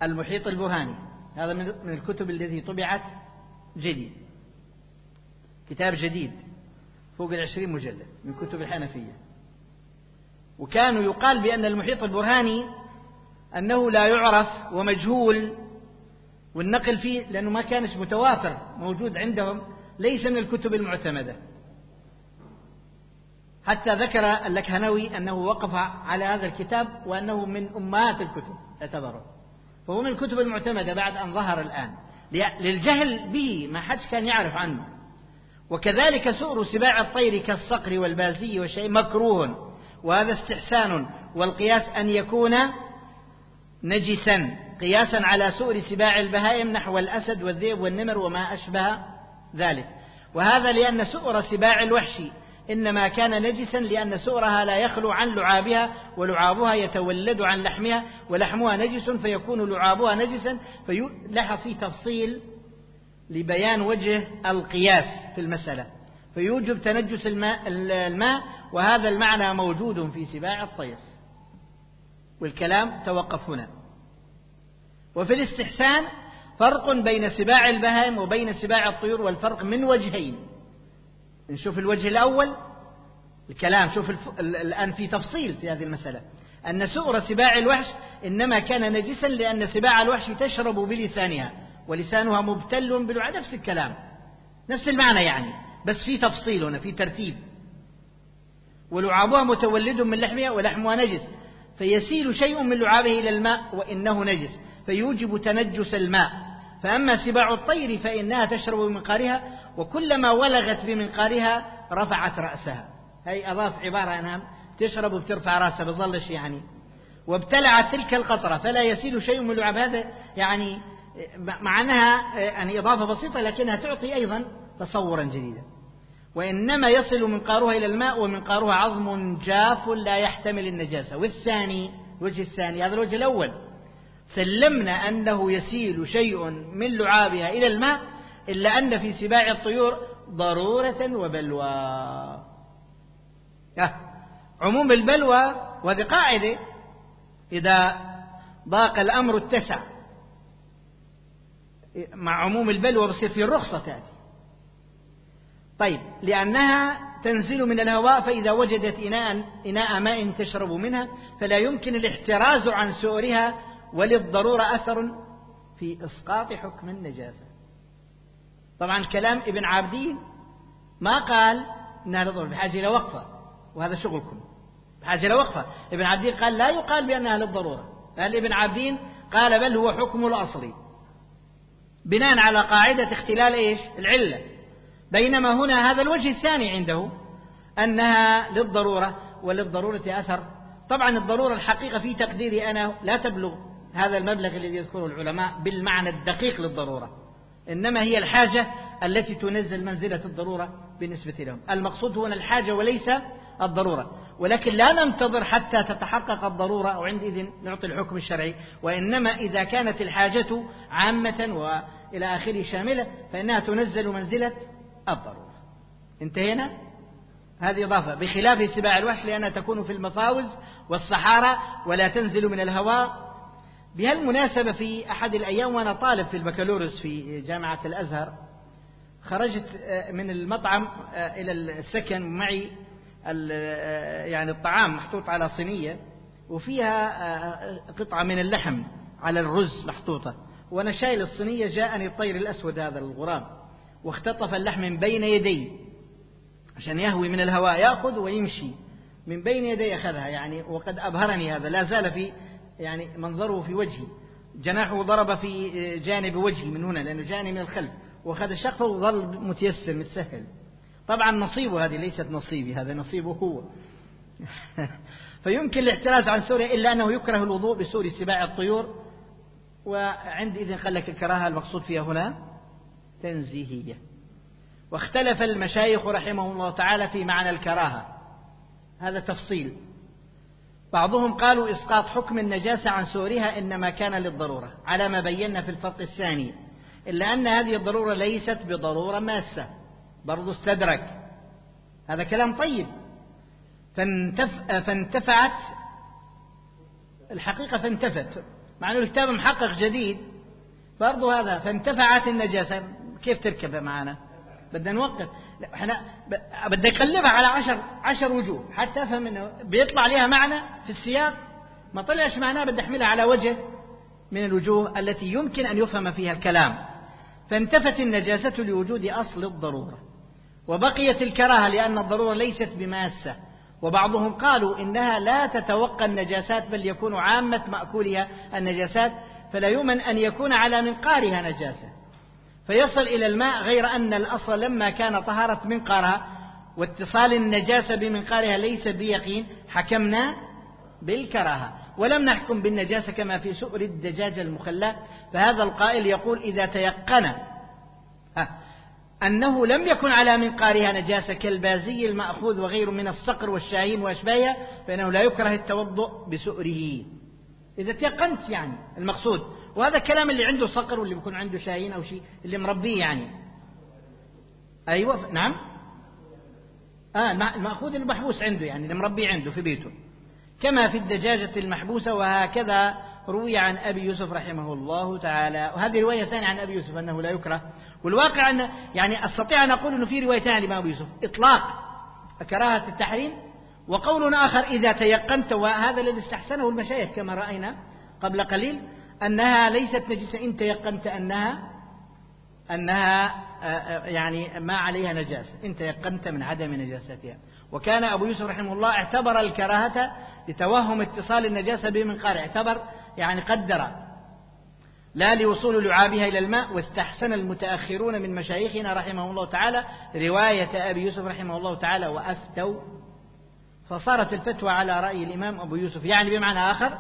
المحيط البرهاني هذا من الكتب التي طبعت جديد. كتاب جديد. فوق العشرين مجلد من كتب الحنفية. وكانوا يقال بأن المحيط البرهاني أنه لا يعرف ومجهول والنقل فيه لأنه ما كانش متوافر موجود عندهم ليس من الكتب المعتمدة. حتى ذكر اللكهنوي أنه وقف على هذا الكتاب وأنه من أمهات الكتب اعتبره. فهو من الكتب المعتمدة بعد أن ظهر الآن. للجهل به ما حدش كان يعرف عنه. وكذلك سؤر سباع الطير كالصقر والبازي وشيء مكروه وهذا استحسان والقياس أن يكون نجسا قياسا على سؤر سباع البهائم نحو الأسد والذئب والنمر وما أشبه ذلك. وهذا لأن سؤر سباع الوحش إنما كان نجسا لأن سؤرها لا يخلو عن لعابها ولعابها يتولد عن لحمها ولحمها نجس فيكون لعابها نجسا. فيلاحظ في تفصيل لبيان وجه القياس في المسألة. فيوجب تنجس الماء, الماء وهذا المعنى موجود في سباع الطير. والكلام توقف هنا. وفي الاستحسان فرق بين سباع البهائم وبين سباع الطيور والفرق من وجهين. نشوف الوجه الأول الكلام شوف الف... الآن في تفصيل في هذه المسألة. أن سؤر سباع الوحش إنما كان نجسا لأن سباع الوحش تشرب بلسانها ولسانها مبتل بالوعى نفس الكلام نفس المعنى يعني بس في تفصيل هنا في ترتيب. ولعابها متولد من لحمها ولحمها نجس فيسيل شيء من لعابه إلى الماء وإنه نجس. فيوجب تنجس الماء. فأما سباع الطير فإنها تشرب بمنقارها وكلما ولغت بمنقارها رفعت رأسها. هي أضاف عبارة أنها تشرب وبترفع رأسها بظلش يعني. وابتلعت تلك القطرة فلا يسيل شيء من لعاب هذا يعني مع أنها يعني إضافة بسيطة لكنها تعطي أيضا تصورا جديدا. وإنما يصل منقارها إلى الماء ومنقارها عظم جاف لا يحتمل النجاسة. والثاني الوجه الثاني هذا الوجه الأول. سلمنا أنه يسيل شيء من لعابها إلى الماء إلا أن في سباع الطيور ضرورة وبلوى. عموم البلوى وهذه قاعدة إذا ضاق الأمر اتسع. مع عموم البلوى بصير في الرخصة تأتي. طيب لأنها تنزل من الهواء فإذا وجدت إناء إناء ماء تشرب منها فلا يمكن الاحتراز عن سؤرها وللضرورة أثر في إسقاط حكم النجاسة. طبعا كلام ابن عابدين ما قال انها للضرورة بحاجة إلى وقفة وهذا شغلكم. بحاجة إلى وقفة. ابن عابدين قال لا يقال بأنها للضرورة قال ابن عابدين قال بل هو حكم الأصلي بناء على قاعدة اختلال إيش؟ العلة. بينما هنا هذا الوجه الثاني عنده أنها للضرورة وللضرورة أثر. طبعا الضرورة الحقيقة في تقديري أنا لا تبلغ. هذا المبلغ الذي يذكره العلماء بالمعنى الدقيق للضرورة. إنما هي الحاجة التي تنزل منزلة الضرورة بالنسبة لهم. المقصود هنا الحاجة وليس الضرورة. ولكن لا ننتظر حتى تتحقق الضرورة وعندئذ نعطي الحكم الشرعي. وإنما إذا كانت الحاجة عامة وإلى آخره شاملة فإنها تنزل منزلة الضرورة. انتهينا؟ هذه إضافة. بخلاف سباع الوحش لأنها تكون في المفاوز والصحارى ولا تنزل من الهواء بهالمناسبة في أحد الأيام وأنا طالب في البكالوريوس في جامعة الأزهر خرجت آه، من المطعم آه، إلى السكن معي آه، يعني الطعام محطوط على صينية وفيها قطعة من اللحم على الرز محطوطة وأنا شايل الصينية جاءني الطير الأسود هذا الغراب واختطف اللحم من بين يدي عشان يهوي من الهواء يأخذ ويمشي من بين يدي أخذها يعني وقد أبهرني هذا لا زال في يعني منظره في وجهي جناحه ضرب في جانب وجهي من هنا لأنه جاني من الخلف وأخذ الشقفة وظل متيسر متسهل. طبعا نصيبه هذه ليست نصيبي هذا نصيبه هو. فيمكن الاحتراز عن سوريا إلا أنه يكره الوضوء بسور سباع الطيور. وعندئذ قال لك الكراهة المقصود فيها هنا تنزيهية. واختلف المشايخ رحمهم الله تعالى في معنى الكراهة. هذا تفصيل. بعضهم قالوا إسقاط حكم النجاسة عن سورها إنما كان للضرورة على ما بينا في الفرق الثاني إلا أن هذه الضرورة ليست بضرورة ماسة برضو استدرك. هذا كلام طيب. فانتف فانتفعت الحقيقة فانتفت مع أنه الكتاب محقق جديد برضو هذا فانتفعت النجاسة. كيف تركبها معنا؟ بدنا نوقف. إحنا بدي اقلبها على عشر عشر وجوه حتى أفهم إنه بيطلع لها معنى في السياق. ما طلعش معناه بدي أحملها على وجه من الوجوه التي يمكن أن يفهم فيها الكلام. فانتفت النجاسة لوجود أصل الضرورة وبقيت الكراهة لأن الضرورة ليست بماسة. وبعضهم قالوا إنها لا تتوقى النجاسات بل يكون عامة مأكولها النجاسات فلا يؤمن أن يكون على منقارها نجاسة. فيصل إلى الماء غير أن الأصل لما كان طهارة منقارها واتصال النجاسة بمنقارها ليس بيقين حكمنا بالكراهة. ولم نحكم بالنجاسة كما في سؤر الدجاج المخلى فهذا القائل يقول إذا تيقن أنه لم يكن على منقارها نجاسة كالبازي المأخوذ وغيره من الصقر والشاهين وأشباهها فإنه لا يكره التوضؤ بسؤره. إذا تيقنت يعني المقصود وهذا الكلام اللي عنده صقر واللي بيكون عنده شاهين أو شيء اللي مربيه يعني. أيوة نعم. آه المأخوذ المحبوس عنده يعني اللي مربيه عنده في بيته. كما في الدجاجة المحبوسة وهكذا روي عن أبي يوسف رحمه الله تعالى. وهذه رواية ثانية عن أبي يوسف أنه لا يكره. والواقع أن يعني أستطيع أن أقول أنه في روايتين عن الإمام أبو يوسف. إطلاق. كراهة التحريم. وقول آخر إذا تيقنت وهذا الذي استحسنه المشايخ كما رأينا قبل قليل أنها ليست نجسة. إن تيقنت أنها أنها آه، آه، يعني ما عليها نجاسة. إن تيقنت من عدم نجاستها. وكان أبو يوسف رحمه الله اعتبر الكراهة لتوهم اتصال النجاسة بمنقار اعتبر يعني قدر لا لوصول لعابها إلى الماء واستحسن المتأخرون من مشايخنا رحمه الله تعالى رواية أبي يوسف رحمه الله تعالى وأفتوا. فصارت الفتوى على رأي الإمام أبو يوسف. يعني بمعنى آخر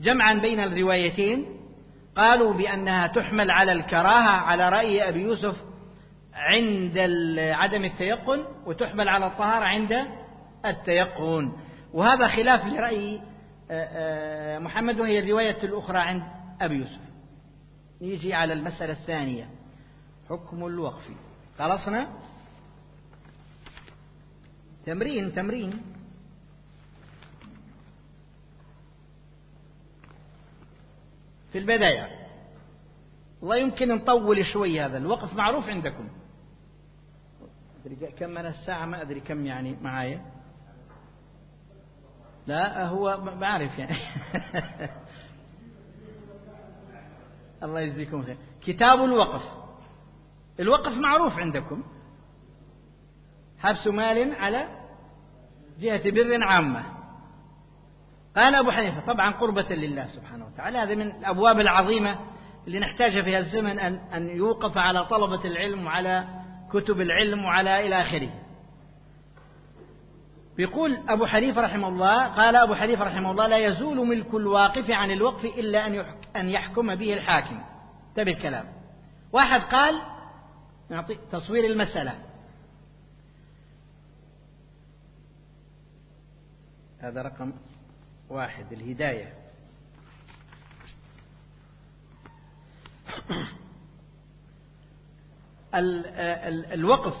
جمعا بين الروايتين قالوا بأنها تحمل على الكراهة على رأي أبي يوسف عند عدم التيقن وتحمل على الطهارة عند التيقن. وهذا خلاف لرأي آه، آه، محمد وهي الرواية الأخرى عند أبي يوسف. نيجي على المسألة الثانية. حكم الوقف. خلصنا؟ تمرين تمرين. في البداية. والله يمكن نطول شوي هذا الوقف معروف عندكم. أدري كم من الساعة ما أدري كم يعني معايا. لا هو بعرف يعني. الله يجزيكم خير. كتاب الوقف. الوقف معروف عندكم. حبس مال على جهة بر عامة. قال أبو حنيفة طبعا قربة لله سبحانه وتعالى هذا من الأبواب العظيمة اللي نحتاجها في هذا الزمن أن أن يوقف على طلبة العلم وعلى كتب العلم وعلى إلى آخره. يقول أبو حنيفة رحمه الله قال أبو حنيفة رحمه الله لا يزول ملك الواقف عن الوقف إلا أن أن يحكم به الحاكم. انتبه الكلام. واحد قال نعطي تصوير المسألة. هذا رقم واحد الهداية. الوقف.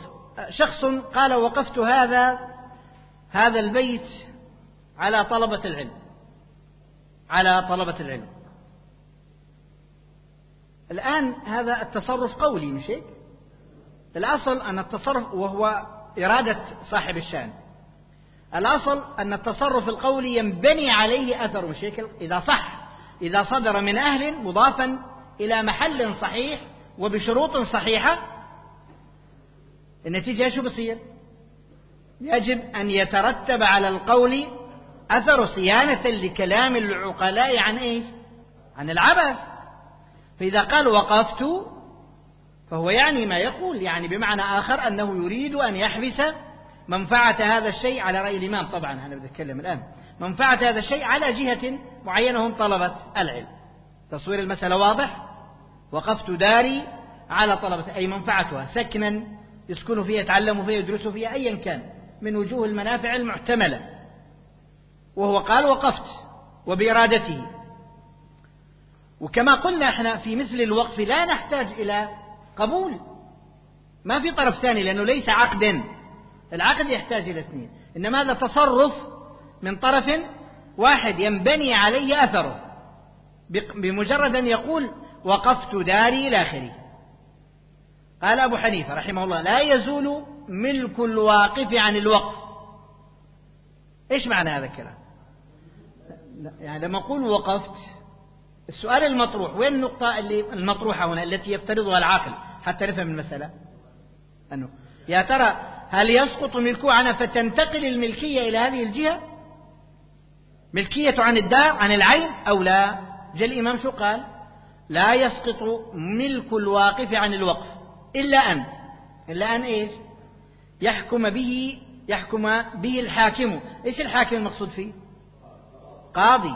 شخص قال وقفت هذا هذا البيت على طلبة العلم. على طلبة العلم. الآن هذا التصرف قولي مش هيك؟ الأصل أن التصرف وهو إرادة صاحب الشأن. الأصل أن التصرف القولي ينبني عليه أثر هيك إذا صح إذا صدر من أهل مضافا إلى محل صحيح وبشروط صحيحة النتيجة شو بصير؟ يجب أن يترتب على القول أثر صيانة لكلام العقلاء عن إيش عن العبث فإذا قال وقفت فهو يعني ما يقول يعني بمعنى آخر أنه يريد أن يحبس منفعة هذا الشيء على رأي الإمام. طبعا أنا بدي أتكلم الآن. منفعة هذا الشيء على جهة معينة هم طلبة العلم. تصوير المسألة واضح؟ وقفت داري على طلبة أي منفعتها. سكنا يسكن فيها يتعلم فيها يدرس فيها أيا كان. من وجوه المنافع المحتملة. وهو قال وقفت وبإرادته. وكما قلنا إحنا في مثل الوقف لا نحتاج إلى قبول. ما في طرف ثاني لأنه ليس عقدا. العقد يحتاج إلى اثنين. إنما هذا تصرف من طرف واحد ينبني عليه أثره. بمجرد أن يقول وقفت داري إلى آخره. قال أبو حنيفة رحمه الله لا يزول ملك الواقف عن الوقف. إيش معنى هذا الكلام؟ يعني لما أقول وقفت السؤال المطروح وين النقطة اللي المطروحة هنا التي يفترضها العاقل؟ حتى نفهم المسألة. أنه يا ترى هل يسقط ملكه عنها فتنتقل الملكية إلى هذه الجهة؟ ملكية عن الدار عن العين أو لا؟ جاء الإمام شو قال؟ لا يسقط ملك الواقف عن الوقف إلا أن إلا أن إيش؟ يحكم به يحكم به الحاكم. إيش الحاكم المقصود فيه؟ قاضي.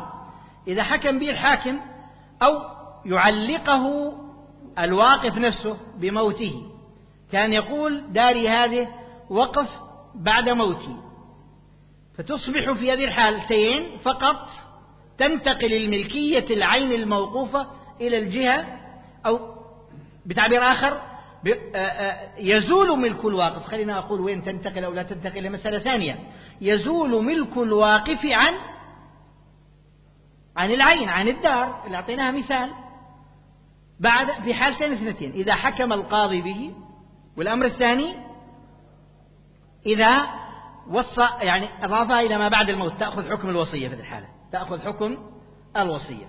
إذا حكم به الحاكم أو يعلقه الواقف نفسه بموته كان يقول داري هذه وقف بعد موتي فتصبح في هذه الحالتين فقط تنتقل الملكية العين الموقوفة إلى الجهة أو بتعبير آخر يزول ملك الواقف. خلينا أقول وين تنتقل أو لا تنتقل مسألة ثانية. يزول ملك الواقف عن عن العين عن الدار. اللي أعطيناها مثال. بعد في حالتين اثنتين. إذا حكم القاضي به والأمر الثاني إذا وصى يعني أضافها إلى ما بعد الموت تأخذ حكم الوصية في الحالة. تأخذ حكم الوصية.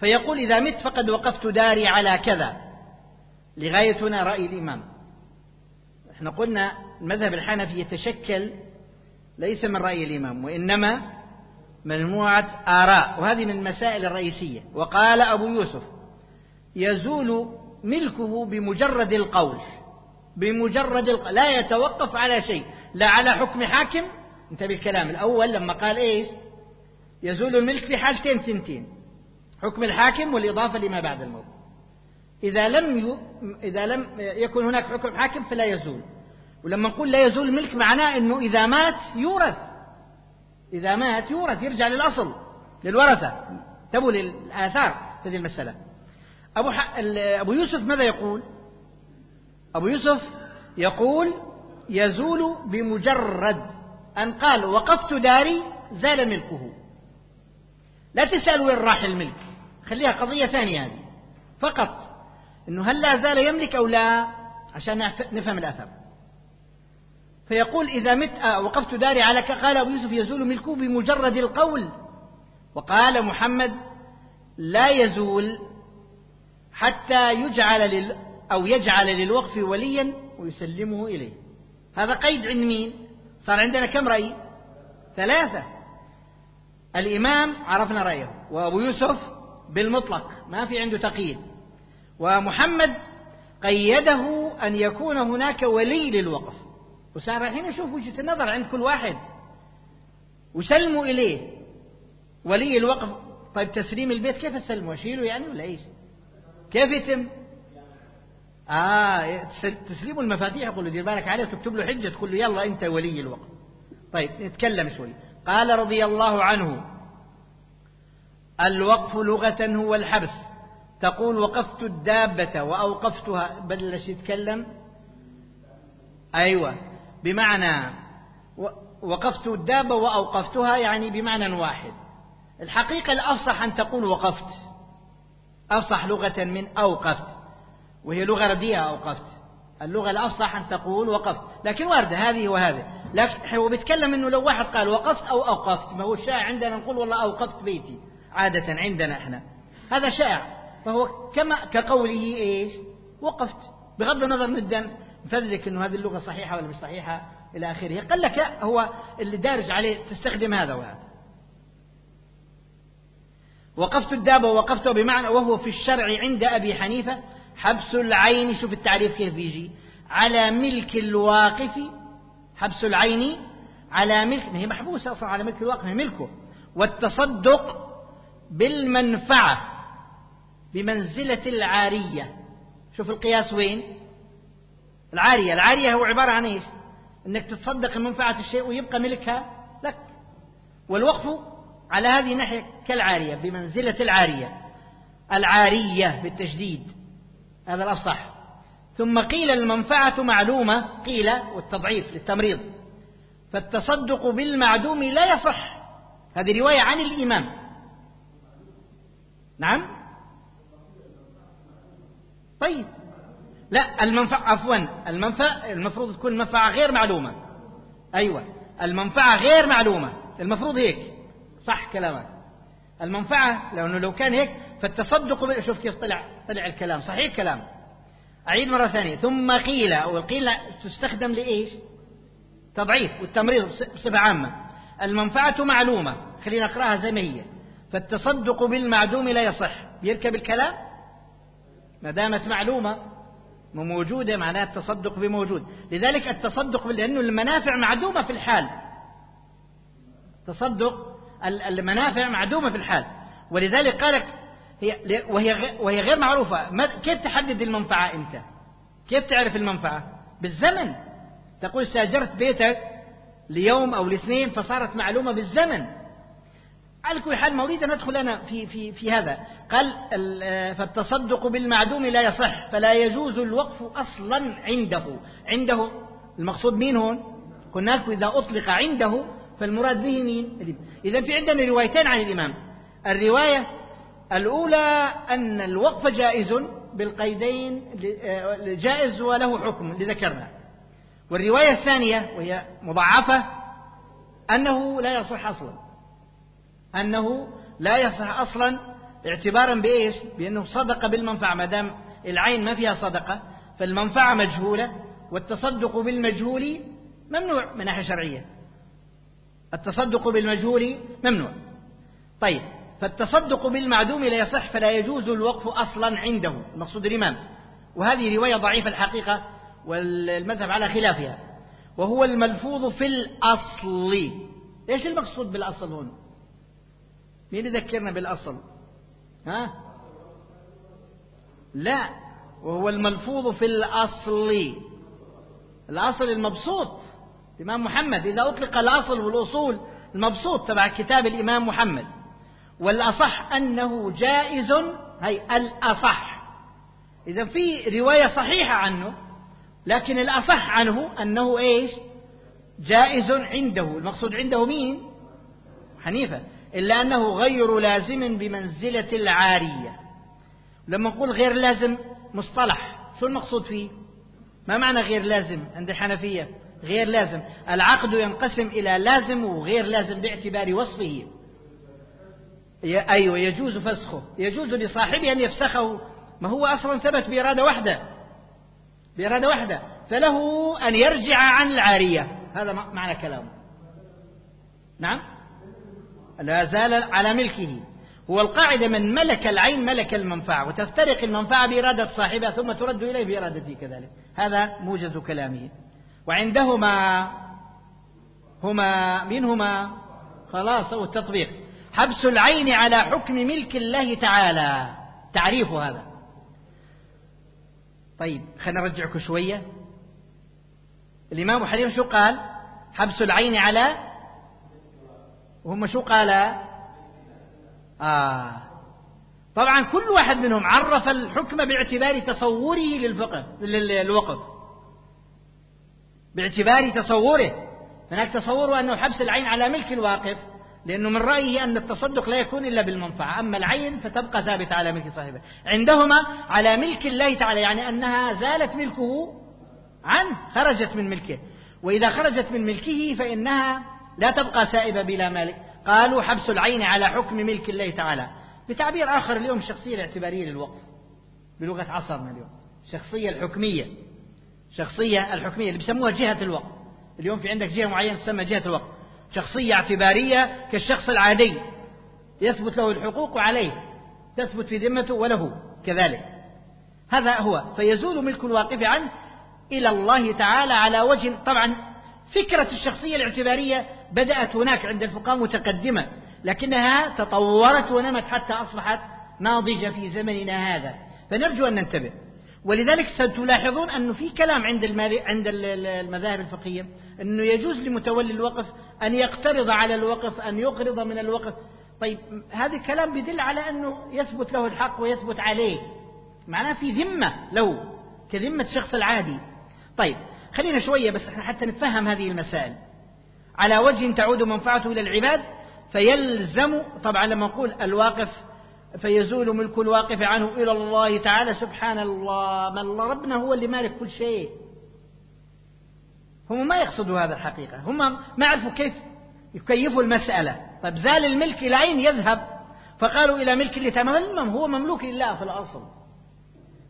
فيقول إذا مت فقد وقفت داري على كذا. لغاية هنا رأي الإمام. إحنا قلنا المذهب الحنفي يتشكل ليس من رأي الإمام وإنما مجموعة آراء. وهذه من المسائل الرئيسية. وقال أبو يوسف يزول ملكه بمجرد القول. بمجرد القول لا يتوقف على شيء لا على حكم حاكم. انتبه الكلام الأول لما قال إيش؟ يزول الملك في حالتين سنتين حكم الحاكم والإضافة لما بعد الموت. إذا لم ي... إذا لم يكن هناك حكم حاكم فلا يزول. ولما نقول لا يزول الملك معناه أنه إذا مات يورث. إذا مات يورث يرجع للأصل للورثة. تبوا للآثار هذه المسألة. أبو, ح... أبو يوسف ماذا يقول؟ أبو يوسف يقول يزول بمجرد أن قال وقفت داري زال ملكه. لا تسأل وين راح الملك. خليها قضية ثانية هذه. فقط أنه هل لا زال يملك أو لا؟ عشان نفهم الأثر. فيقول إذا مت آه، وقفت داري على قال أبو يوسف يزول ملكه بمجرد القول. وقال محمد لا يزول حتى يجعل لل أو يجعل للوقف وليا ويسلمه إليه. هذا قيد عند مين؟ صار عندنا كم رأي؟ ثلاثة. الإمام عرفنا رأيه وأبو يوسف بالمطلق ما في عنده تقييد. ومحمد قيده أن يكون هناك ولي للوقف. وصار رايحين نشوف وجهة النظر عند كل واحد. وسلموا إليه. ولي الوقف. طيب تسليم البيت كيف اسلمه أشيله يعني ولا إيش؟ كيف يتم؟ آه تسليم المفاتيح يقول له دير بالك عليه تكتب له حجة تقول له يلا أنت ولي الوقف طيب نتكلم شوي. قال رضي الله عنه الوقف لغة هو الحبس. تقول وقفت الدابة وأوقفتها. بلش يتكلم؟ أيوة بمعنى وقفت الدابة وأوقفتها يعني بمعنى واحد. الحقيقة الأفصح أن تقول وقفت. أفصح لغة من أوقفت. وهي لغة رديئة أوقفت. اللغة الأفصح أن تقول وقفت. لكن واردة هذه وهذه. لكن هو بيتكلم أنه لو واحد قال وقفت أو أوقفت ما هو الشائع عندنا نقول والله أوقفت بيتي. عادة عندنا إحنا. هذا شائع. فهو كما كقوله إيش؟ وقفت. بغض النظر ندا نفذلك إنه هذه اللغة صحيحة ولا مش صحيحة إلى آخره. قال لك هو اللي دارج عليه تستخدم هذا وهذا. وقفت الدابة ووقفته بمعنى وهو في الشرع عند أبي حنيفة حبس العين شوف التعريف كيف يجي على ملك الواقف حبس العين على ملك هي محبوسة أصلا على ملك الواقف هي ملكه. والتصدق بالمنفعة بمنزلة العارية. شوف القياس وين؟ العارية. العارية هو عبارة عن إيش؟ أنك تتصدق منفعة الشيء ويبقى ملكها لك. والوقف على هذه الناحية كالعارية بمنزلة العارية. العارية بالتشديد هذا الأصح ثم قيل المنفعة معلومة قيل والتضعيف للتمريض. فالتصدق بالمعدوم لا يصح. هذه رواية عن الإمام. نعم؟ طيب. لا المنفعة عفوا المنفعة المفروض تكون المنفعة غير معلومة. أيوة. المنفعة غير معلومة. المفروض هيك. صح كلامك. المنفعة لأنه لو كان هيك فالتصدق شوف كيف طلع طلع الكلام صحيح الكلام أعيد مرة ثانية. ثم قيل والقيل تستخدم لإيش؟ تضعيف والتمريض بصفة عامة. المنفعة معلومة خلينا نقرأها زي ما هي. فالتصدق بالمعدوم لا يصح. يركب الكلام؟ ما دامت معلومة موجودة معناها التصدق بموجود لذلك التصدق لأنه المنافع معدومة في الحال. تصدق المنافع معدومة في الحال. ولذلك قالك هي وهي وهي غير معروفة. كيف تحدد المنفعة أنت؟ كيف تعرف المنفعة؟ بالزمن. تقول استأجرت بيتك ليوم أو لاثنين فصارت معلومة بالزمن. على كل حال ما أريد أن أدخل أنا في, في, في هذا. قال فالتصدق بالمعدوم لا يصح فلا يجوز الوقف أصلا عنده. عنده المقصود مين هون؟ هناك إذا أطلق عنده فالمراد به مين؟ إذا في عندنا روايتين عن الإمام. الرواية الأولى أن الوقف جائز بالقيدين جائز وله حكم لذكرنا. والرواية الثانية وهي مضاعفة أنه لا يصح أصلا. أنه لا يصح أصلا اعتبارا بإيش؟ بأنه صدق بالمنفعة. ما دام العين ما فيها صدقة فالمنفعة مجهولة والتصدق بالمجهول ممنوع من ناحية شرعية. التصدق بالمجهول ممنوع. طيب فالتصدق بالمعدوم لا يصح فلا يجوز الوقف أصلا عنده. المقصود الإمام. وهذه رواية ضعيفة الحقيقة والمذهب على خلافها. وهو الملفوظ في الأصل. إيش المقصود بالأصل هون مين يذكرنا بالأصل؟ ها؟ لا وهو الملفوظ في الأصل. الأصل المبسوط. الإمام محمد إذا أطلق الأصل والأصول المبسوط تبع كتاب الإمام محمد. والأصح أنه جائز هي الأصح. إذا في رواية صحيحة عنه لكن الأصح عنه أنه إيش؟ جائز عنده. المقصود عنده مين؟ حنيفة. إلا أنه غير لازم بمنزلة العارية. لما نقول غير لازم مصطلح. شو المقصود فيه؟ ما معنى غير لازم عند الحنفية؟ غير لازم. العقد ينقسم إلى لازم وغير لازم باعتبار وصفه. أيوة يجوز فسخه. يجوز لصاحبه أن يفسخه. ما هو أصلا ثبت بإرادة واحدة بإرادة واحدة فله أن يرجع عن العارية. هذا معنى كلامه. نعم؟ لا زال على ملكه. هو القاعدة من ملك العين ملك المنفعة. وتفترق المنفعة بإرادة صاحبها ثم ترد إليه بإرادته كذلك. هذا موجز كلامه. وعندهما هما منهما خلاص أو التطبيق. حبس العين على حكم ملك الله تعالى. تعريف هذا. طيب خلينا نرجعكم شوية. الإمام أبو شو قال؟ حبس العين على وهم شو قال؟ آه. طبعا كل واحد منهم عرف الحكم باعتبار تصوره للفقه للوقف. باعتبار تصوره. هناك تصوره أنه حبس العين على ملك الواقف لأنه من رأيه أن التصدق لا يكون إلا بالمنفعة. أما العين فتبقى ثابتة على ملك صاحبها. عندهما على ملك الله تعالى يعني أنها زالت ملكه عنه خرجت من ملكه. وإذا خرجت من ملكه فإنها لا تبقى سائبة بلا مالك قالوا حبس العين على حكم ملك الله تعالى. بتعبير آخر اليوم الشخصية الاعتبارية للوقف بلغة عصرنا اليوم. الشخصية الحكمية. الشخصية الحكمية اللي بيسموها جهة الوقف اليوم في عندك جهة معينة تسمى جهة الوقف شخصية اعتبارية كالشخص العادي يثبت له الحقوق عليه تثبت في ذمته وله كذلك. هذا هو فيزول ملك الواقف عنه إلى الله تعالى على وجه طبعا فكرة الشخصية الاعتبارية بدأت هناك عند الفقهاء متقدمة لكنها تطورت ونمت حتى أصبحت ناضجة في زمننا هذا. فنرجو أن ننتبه. ولذلك ستلاحظون أنه في كلام عند عند المذاهب الفقهية أنه يجوز لمتولي الوقف أن يقترض على الوقف أن يقرض من الوقف. طيب هذا الكلام بيدل على أنه يثبت له الحق ويثبت عليه. معناه في ذمة له كذمة الشخص العادي. طيب خلينا شوية بس حتى نتفهم هذه المسائل. على وجه تعود منفعته إلى العباد فيلزم طبعا لما نقول الواقف فيزول ملك الواقف عنه إلى الله تعالى. سبحان الله الله ربنا هو اللي مالك كل شيء. هم ما يقصدوا هذا الحقيقة. هم ما عرفوا كيف يكيفوا المسألة. طيب زال الملك إلى أين يذهب؟ فقالوا إلى ملك اللي تمام هو مملوك لله في الأصل.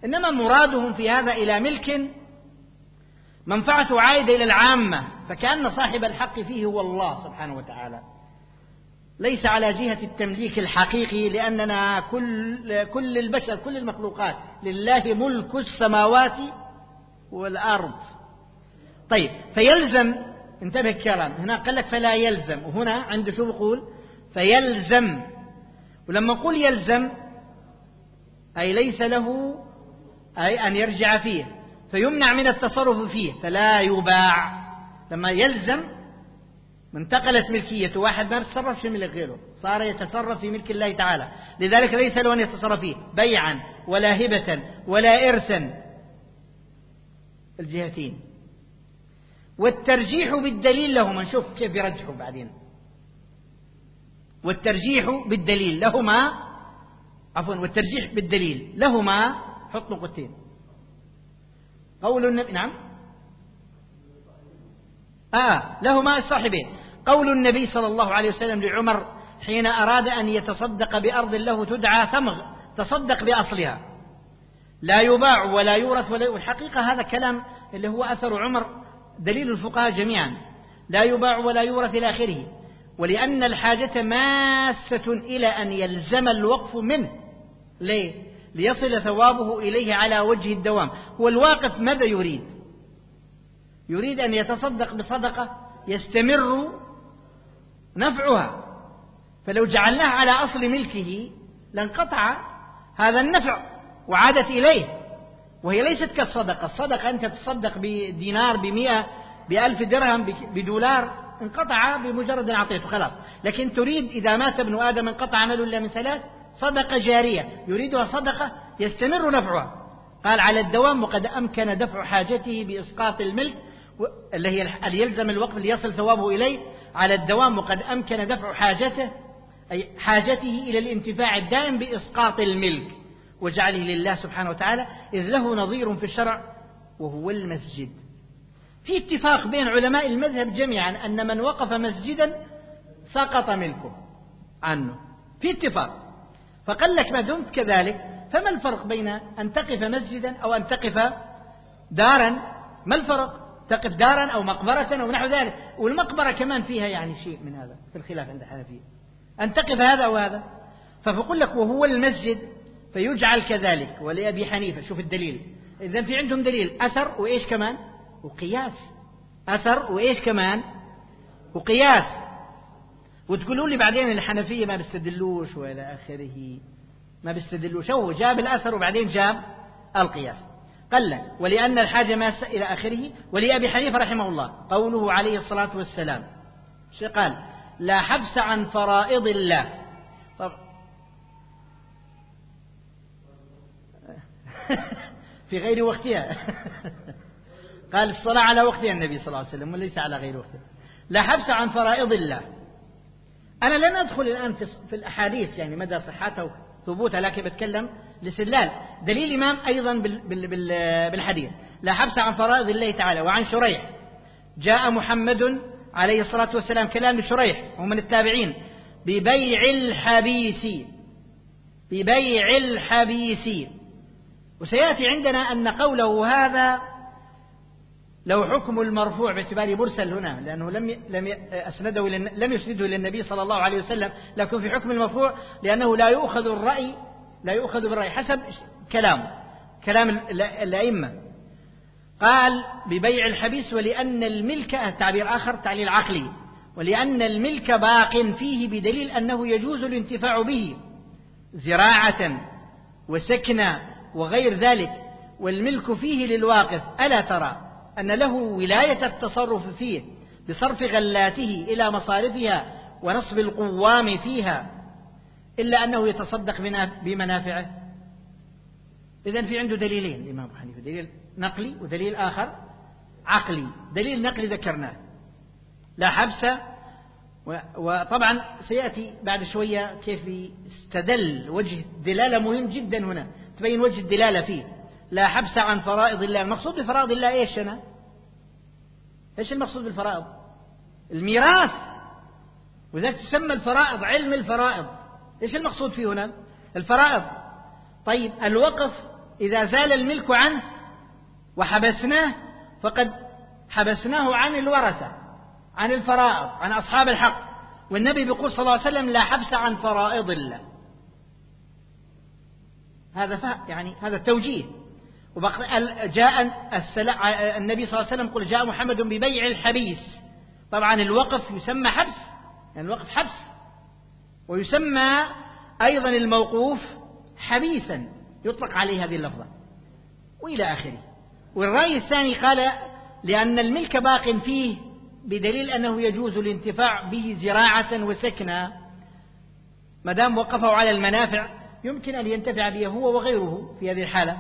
إنما مرادهم في هذا إلى ملك منفعته عائدة إلى العامة. فكأن صاحب الحق فيه هو الله سبحانه وتعالى. ليس على جهة التمليك الحقيقي لأننا كل كل البشر كل المخلوقات لله ملك السماوات والأرض. طيب فيلزم انتبه الكلام هنا قال لك فلا يلزم وهنا عنده شو بقول؟ فيلزم. ولما أقول يلزم أي ليس له أي أن يرجع فيه فيمنع من التصرف فيه فلا يباع. لما يلزم انتقلت ملكيته واحد ما يتصرف في ملك غيره صار يتصرف في ملك الله تعالى. لذلك ليس له أن يتصرف فيه بيعا ولا هبة ولا إرثا. الجهتين. والترجيح بالدليل لهما نشوف كيف يرجحوا بعدين. والترجيح بالدليل لهما عفوا والترجيح بالدليل لهما حط نقطتين قول النبي نعم. آه لهما الصاحبين قول النبي صلى الله عليه وسلم لعمر حين أراد أن يتصدق بأرض له تدعى ثمغ تصدق بأصلها. لا يباع ولا يورث ولا والحقيقة هذا كلام اللي هو أثر عمر دليل الفقهاء جميعا. لا يباع ولا يورث إلى آخره. ولأن الحاجة ماسة إلى أن يلزم الوقف منه. ليه؟ ليصل ثوابه إليه على وجه الدوام. هو الواقف ماذا يريد؟ يريد أن يتصدق بصدقة يستمر نفعها. فلو جعلناه على أصل ملكه لانقطع هذا النفع وعادت إليه. وهي ليست كالصدقة. الصدقة أنت تصدق بدينار بمئة بألف درهم بدولار انقطع بمجرد أن أعطيته خلاص. لكن تريد إذا مات ابن آدم انقطع عمله إلا من ثلاث صدقة جارية. يريدها صدقة يستمر نفعها. قال على الدوام وقد أمكن دفع حاجته بإسقاط الملك اللي هي يلزم الوقف ليصل ثوابه إليه. على الدوام وقد أمكن دفع حاجته أي حاجته إلى الانتفاع الدائم بإسقاط الملك وجعله لله سبحانه وتعالى إذ له نظير في الشرع وهو المسجد. في اتفاق بين علماء المذهب جميعا أن من وقف مسجدا سقط ملكه عنه. في اتفاق. فقال لك ما دمت كذلك فما الفرق بين أن تقف مسجدا أو أن تقف دارا؟ ما الفرق؟ تقف دارا أو مقبرة أو نحو ذلك. والمقبرة كمان فيها يعني شيء من هذا في الخلاف عند الحنفية. أن تقف هذا وهذا فبقول لك وهو المسجد فيجعل كذلك ولأبي حنيفة. شوف الدليل. إذا في عندهم دليل. أثر وإيش كمان؟ وقياس. أثر وإيش كمان؟ وقياس. وتقولوا لي بعدين الحنفية ما بيستدلوش وإلى آخره. ما بيستدلوش. هو جاب الأثر وبعدين جاب القياس. لك ولأن الحاجة ماسة إلى آخره ولأبي حنيفة رحمه الله قوله عليه الصلاة والسلام. قال؟ لا حبس عن فرائض الله. في غير وقتها. قال الصلاة على وقتها النبي صلى الله عليه وسلم وليس على غير وقتها. لا حبس عن فرائض الله. أنا لن أدخل الآن في الأحاديث يعني مدى صحتها وثبوتها لكن بتكلم لسلال دليل الإمام أيضا بالحديث. لا حبس عن فرائض الله تعالى وعن شريح. جاء محمد عليه الصلاة والسلام كلام شريح ومن التابعين. ببيع الحبيس ببيع الحبيس وسيأتي عندنا أن قوله هذا له حكم المرفوع باعتباره مرسل هنا لأنه لم لم أسنده لم يسنده إلى النبي صلى الله عليه وسلم لكن في حكم المرفوع لأنه لا يؤخذ الرأي لا يؤخذ بالرأي حسب كلامه كلام الأئمة. قال ببيع الحبيس ولأن الملك تعبير آخر تعليل عقلي. ولأن الملك باق فيه بدليل أنه يجوز الانتفاع به. زراعة وسكنة وغير ذلك. والملك فيه للواقف. ألا ترى أن له ولاية التصرف فيه بصرف غلاته إلى مصارفها ونصب القوام فيها إلا أنه يتصدق بمنافعه. إذا في عنده دليلين الإمام أبو حنيفة. دليل نقلي ودليل آخر عقلي. دليل نقلي ذكرناه. لا حبس. وطبعا سيأتي بعد شوية كيف استدل وجه دلالة مهم جدا هنا. تبين وجه الدلالة فيه. لا حبس عن فرائض الله. المقصود بفرائض الله إيش هنا؟ إيش المقصود بالفرائض؟ الميراث. وذلك تسمى الفرائض علم الفرائض. إيش المقصود فيه هنا؟ الفرائض. طيب الوقف إذا زال الملك عنه وحبسناه فقد حبسناه عن الورثة عن الفرائض عن أصحاب الحق. والنبي بيقول صلى الله عليه وسلم لا حبس عن فرائض الله. هذا فهم يعني هذا التوجيه. جاء النبي صلى الله عليه وسلم قل جاء محمد ببيع الحبيس. طبعا الوقف يسمى حبس يعني الوقف حبس. ويسمى أيضا الموقوف حبيسا يطلق عليه هذه اللفظة. وإلى آخره. والرأي الثاني قال لأن الملك باق فيه بدليل أنه يجوز الانتفاع به زراعة وسكنا. ما دام وقفه على المنافع يمكن أن ينتفع به هو وغيره في هذه الحالة.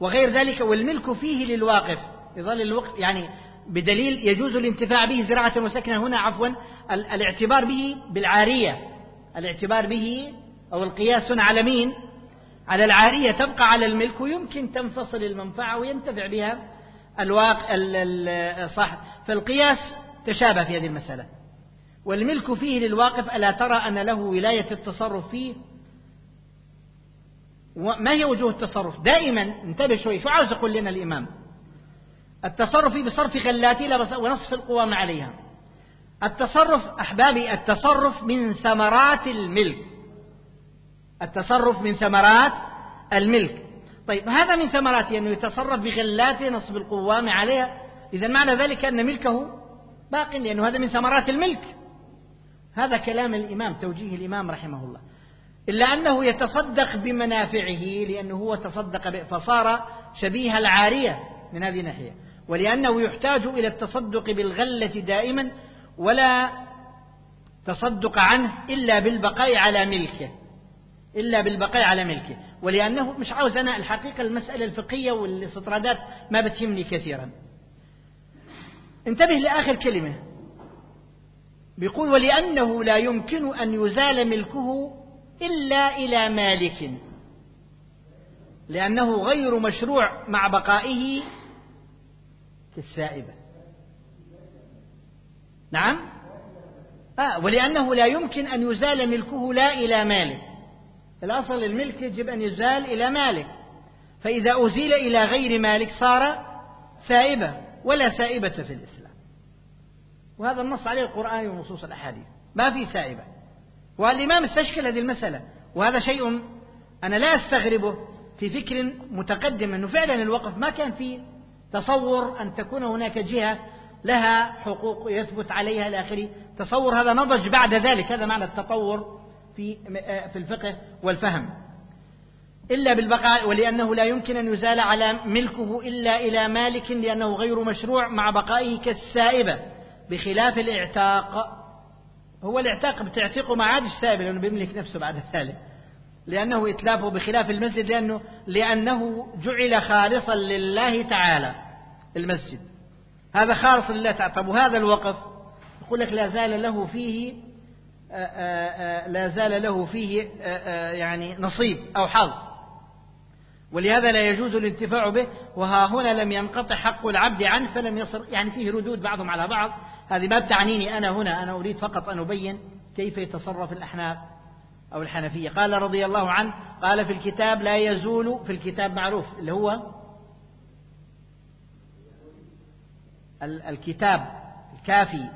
وغير ذلك والملك فيه للواقف. يظل الوقت يعني بدليل يجوز الانتفاع به زراعة وسكنا هنا عفوا الاعتبار به بالعارية. الاعتبار به أو القياس على مين؟ على العارية تبقى على الملك ويمكن تنفصل المنفعة وينتفع بها الواقع صح. فالقياس تشابه في هذه المسألة. والملك فيه للواقف ألا ترى أن له ولاية التصرف فيه؟ ما هي وجوه التصرف؟ دائما انتبه شوي شو عاوز يقول لنا الإمام؟ التصرف بصرف غلاته ونصف القوام عليها. التصرف أحبابي التصرف من ثمرات الملك. التصرف من ثمرات الملك. طيب هذا من ثمراته أنه يتصرف بغلاته نصب القوام عليها. إذا معنى ذلك أن ملكه باق لأنه هذا من ثمرات الملك. هذا كلام الإمام توجيه الإمام رحمه الله. إلا أنه يتصدق بمنافعه لأنه هو تصدق فصار شبيه العارية من هذه الناحية. ولأنه يحتاج إلى التصدق بالغلة دائما ولا تصدق عنه إلا بالبقاء على ملكه إلا بالبقاء على ملكه. ولأنه مش عاوز أنا الحقيقة المسألة الفقهية والاستطرادات ما بتهمني كثيرا. انتبه لآخر كلمة. بيقول ولأنه لا يمكن أن يزال ملكه إلا إلى مالك لأنه غير مشروع مع بقائه في السائبة. نعم؟ آه ولأنه لا يمكن أن يزال ملكه لا إلى مالك. الأصل الملك يجب أن يزال إلى مالك. فإذا أزيل إلى غير مالك صار سائبة ولا سائبة في الإسلام. وهذا النص عليه القرآن ونصوص الأحاديث. ما في سائبة. والإمام استشكل هذه المسألة. وهذا شيء أنا لا أستغربه في فكر متقدم أنه فعلا الوقف ما كان في تصور أن تكون هناك جهة لها حقوق يثبت عليها إلى آخره تصور هذا نضج بعد ذلك هذا معنى التطور في في الفقه والفهم. إلا بالبقاء ولأنه لا يمكن أن يزال على ملكه إلا إلى مالك لأنه غير مشروع مع بقائه كالسائبة بخلاف الإعتاق. هو الإعتاق بتعتقه ما عادش سائب لأنه بيملك نفسه بعد ذلك. لأنه إتلافه بخلاف المسجد لأنه لأنه جعل خالصا لله تعالى المسجد. هذا خالص لله تعالى طب وهذا الوقف. يقول لك لا زال له فيه آآ آآ لا زال له فيه يعني نصيب أو حظ. ولهذا لا يجوز الانتفاع به. وها هنا لم ينقطع حق العبد عنه فلم يصر يعني فيه ردود بعضهم على بعض. هذه ما بتعنيني أنا هنا. أنا أريد فقط أن أبين كيف يتصرف الأحناف أو الحنفية. قال رضي الله عنه قال في الكتاب لا يزول في الكتاب معروف اللي هو الكتاب الكافي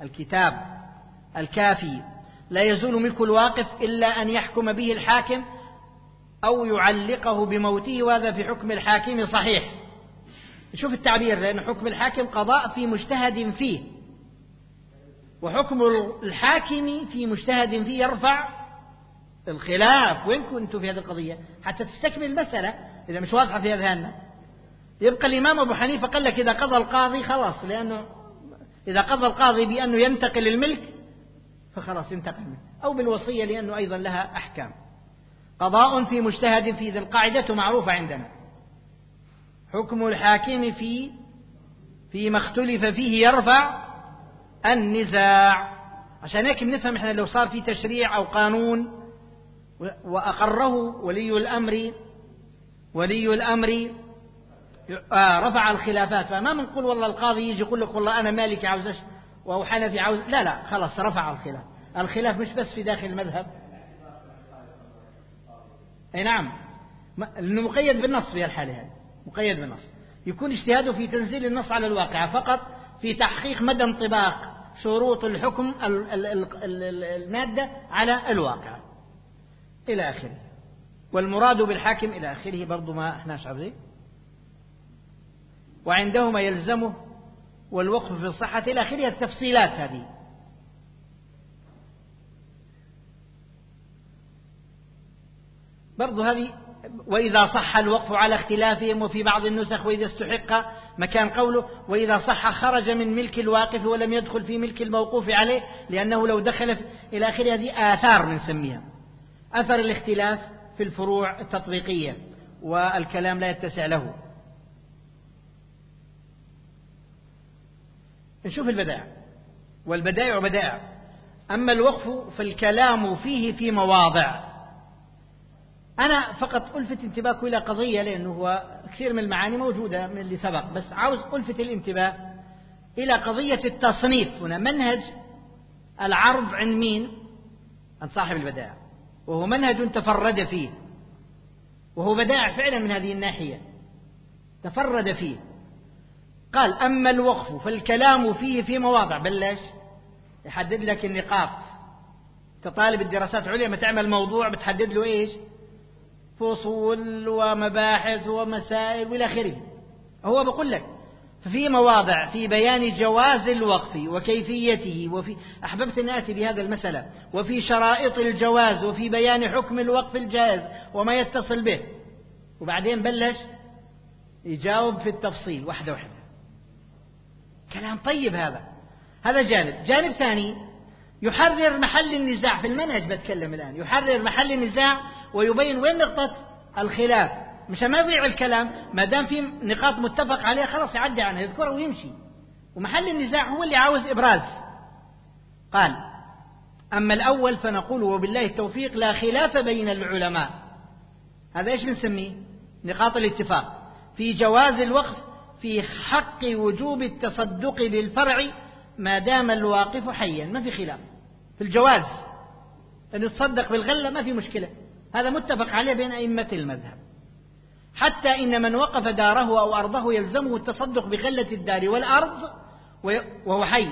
الكتاب الكافي. لا يزول ملك الواقف إلا أن يحكم به الحاكم أو يعلقه بموته وهذا في حكم الحاكم صحيح. شوف التعبير لأن حكم الحاكم قضاء في مجتهد فيه. وحكم الحاكم في مجتهد فيه يرفع الخلاف. وين كنتم في هذه القضية؟ حتى تستكمل المسألة إذا مش واضحة في أذهاننا يبقى الإمام أبو حنيفة قال لك إذا قضى القاضي خلاص لأنه إذا قضى القاضي بأنه ينتقل الملك فخلاص ينتقل منه. أو بالوصية لأنه أيضا لها أحكام. قضاء في مجتهد في ذي القاعدة معروفة عندنا. حكم الحاكم في فيما اختلف فيه يرفع النزاع. عشان هيك بنفهم إحنا لو صار في تشريع أو قانون وأقره ولي الأمر ولي الأمر آه رفع الخلافات. فما بنقول والله القاضي يجي يقول لك والله أنا مالكي عاوز أو حنفي عاوز لا لا خلاص رفع الخلاف. الخلاف مش بس في داخل المذهب. أي نعم. لأنه مقيد بالنص في الحالة هذه. مقيد بالنص. يكون اجتهاده في تنزيل النص على الواقع فقط في تحقيق مدى انطباق شروط الحكم المادة على الواقع. إلى آخره. والمراد بالحاكم إلى آخره برضو ما إحناش عارفين. وعندهما يلزمه والوقف في الصحة إلى آخره التفصيلات هذه. برضو هذه وإذا صح الوقف على اختلافهم وفي بعض النسخ وإذا استحق مكان قوله وإذا صح خرج من ملك الواقف ولم يدخل في ملك الموقوف عليه لأنه لو دخل إلى آخر هذه آثار بنسميها أثر الاختلاف في الفروع التطبيقية والكلام لا يتسع له. نشوف البدائع. والبدائع بدائع. أما الوقف فالكلام فيه في مواضع. أنا فقط ألفت انتباهكم إلى قضية لأنه هو كثير من المعاني موجودة من اللي سبق بس عاوز ألفت الانتباه إلى قضية التصنيف. هنا منهج العرض عند مين؟ عند صاحب البدائع. وهو منهج تفرد فيه. وهو بدائع فعلا من هذه الناحية. تفرد فيه. قال أما الوقف فالكلام فيه في مواضع بلش. يحدد لك النقاط. كطالب الدراسات العليا ما تعمل موضوع بتحدد له إيش؟ فصول ومباحث ومسائل وإلى آخره. هو بقول لك ففي مواضع في بيان جواز الوقف وكيفيته وفي أحببت أن آتي بهذا المسألة. وفي شرائط الجواز وفي بيان حكم الوقف الجائز وما يتصل به. وبعدين بلش يجاوب في التفصيل واحدة واحدة. كلام طيب هذا. هذا جانب. جانب ثاني يحرر محل النزاع في المنهج بتكلم الآن. يحرر محل النزاع ويبين وين نقطة الخلاف. مشان ما يضيع الكلام ما دام في نقاط متفق عليها خلاص يعدي عنها يذكرها ويمشي. ومحل النزاع هو اللي عاوز إبراز. قال أما الأول فنقول وبالله التوفيق لا خلاف بين العلماء. هذا إيش بنسميه؟ نقاط الاتفاق. في جواز الوقف في حق وجوب التصدق بالفرع ما دام الواقف حيا. ما في خلاف. في الجواز أن يتصدق بالغلة ما في مشكلة. هذا متفق عليه بين أئمة المذهب. حتى إن من وقف داره أو أرضه يلزمه التصدق بغلة الدار والأرض وهو حي.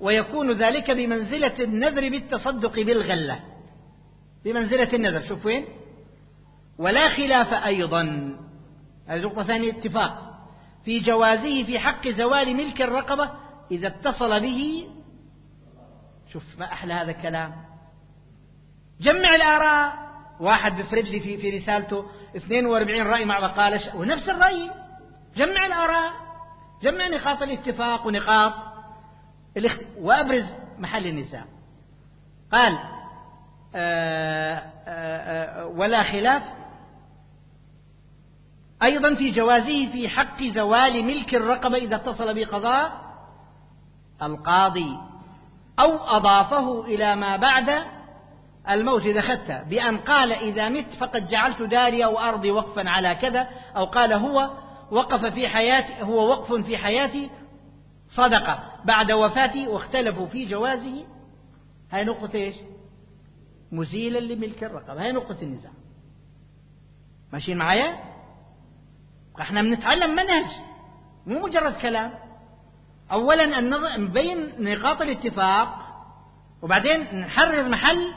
ويكون ذلك بمنزلة النذر بالتصدق بالغلة. بمنزلة النذر. شوف وين؟ ولا خلاف أيضا. هذه نقطة ثانية اتفاق. في جوازه في حق زوال ملك الرقبة إذا اتصل به. شوف ما أحلى هذا الكلام. جمع الآراء. واحد بفرج لي في, في رسالته. 42 رأي مع مقالة ونفس الرأي. جمع الآراء. جمع نقاط الاتفاق ونقاط الاخت... وأبرز محل النزاع قال آآ آه، آآ آه، آه، ولا خلاف أيضا في جوازه في حق زوال ملك الرقبة إذا اتصل بقضاء القاضي أو أضافه إلى ما بعد الموت. إذا أخذتها بأن قال إذا مت فقد جعلت داري أو أرضي وقفا على كذا أو قال هو وقف في حياتي هو وقف في حياتي صدقة بعد وفاتي واختلفوا في جوازه. هاي نقطة إيش؟ مزيلا لملك الرقبة. هاي نقطة النزاع. ماشيين معايا؟ إحنا بنتعلم منهج مو مجرد كلام. أولا نبين نقاط الاتفاق وبعدين نحرر محل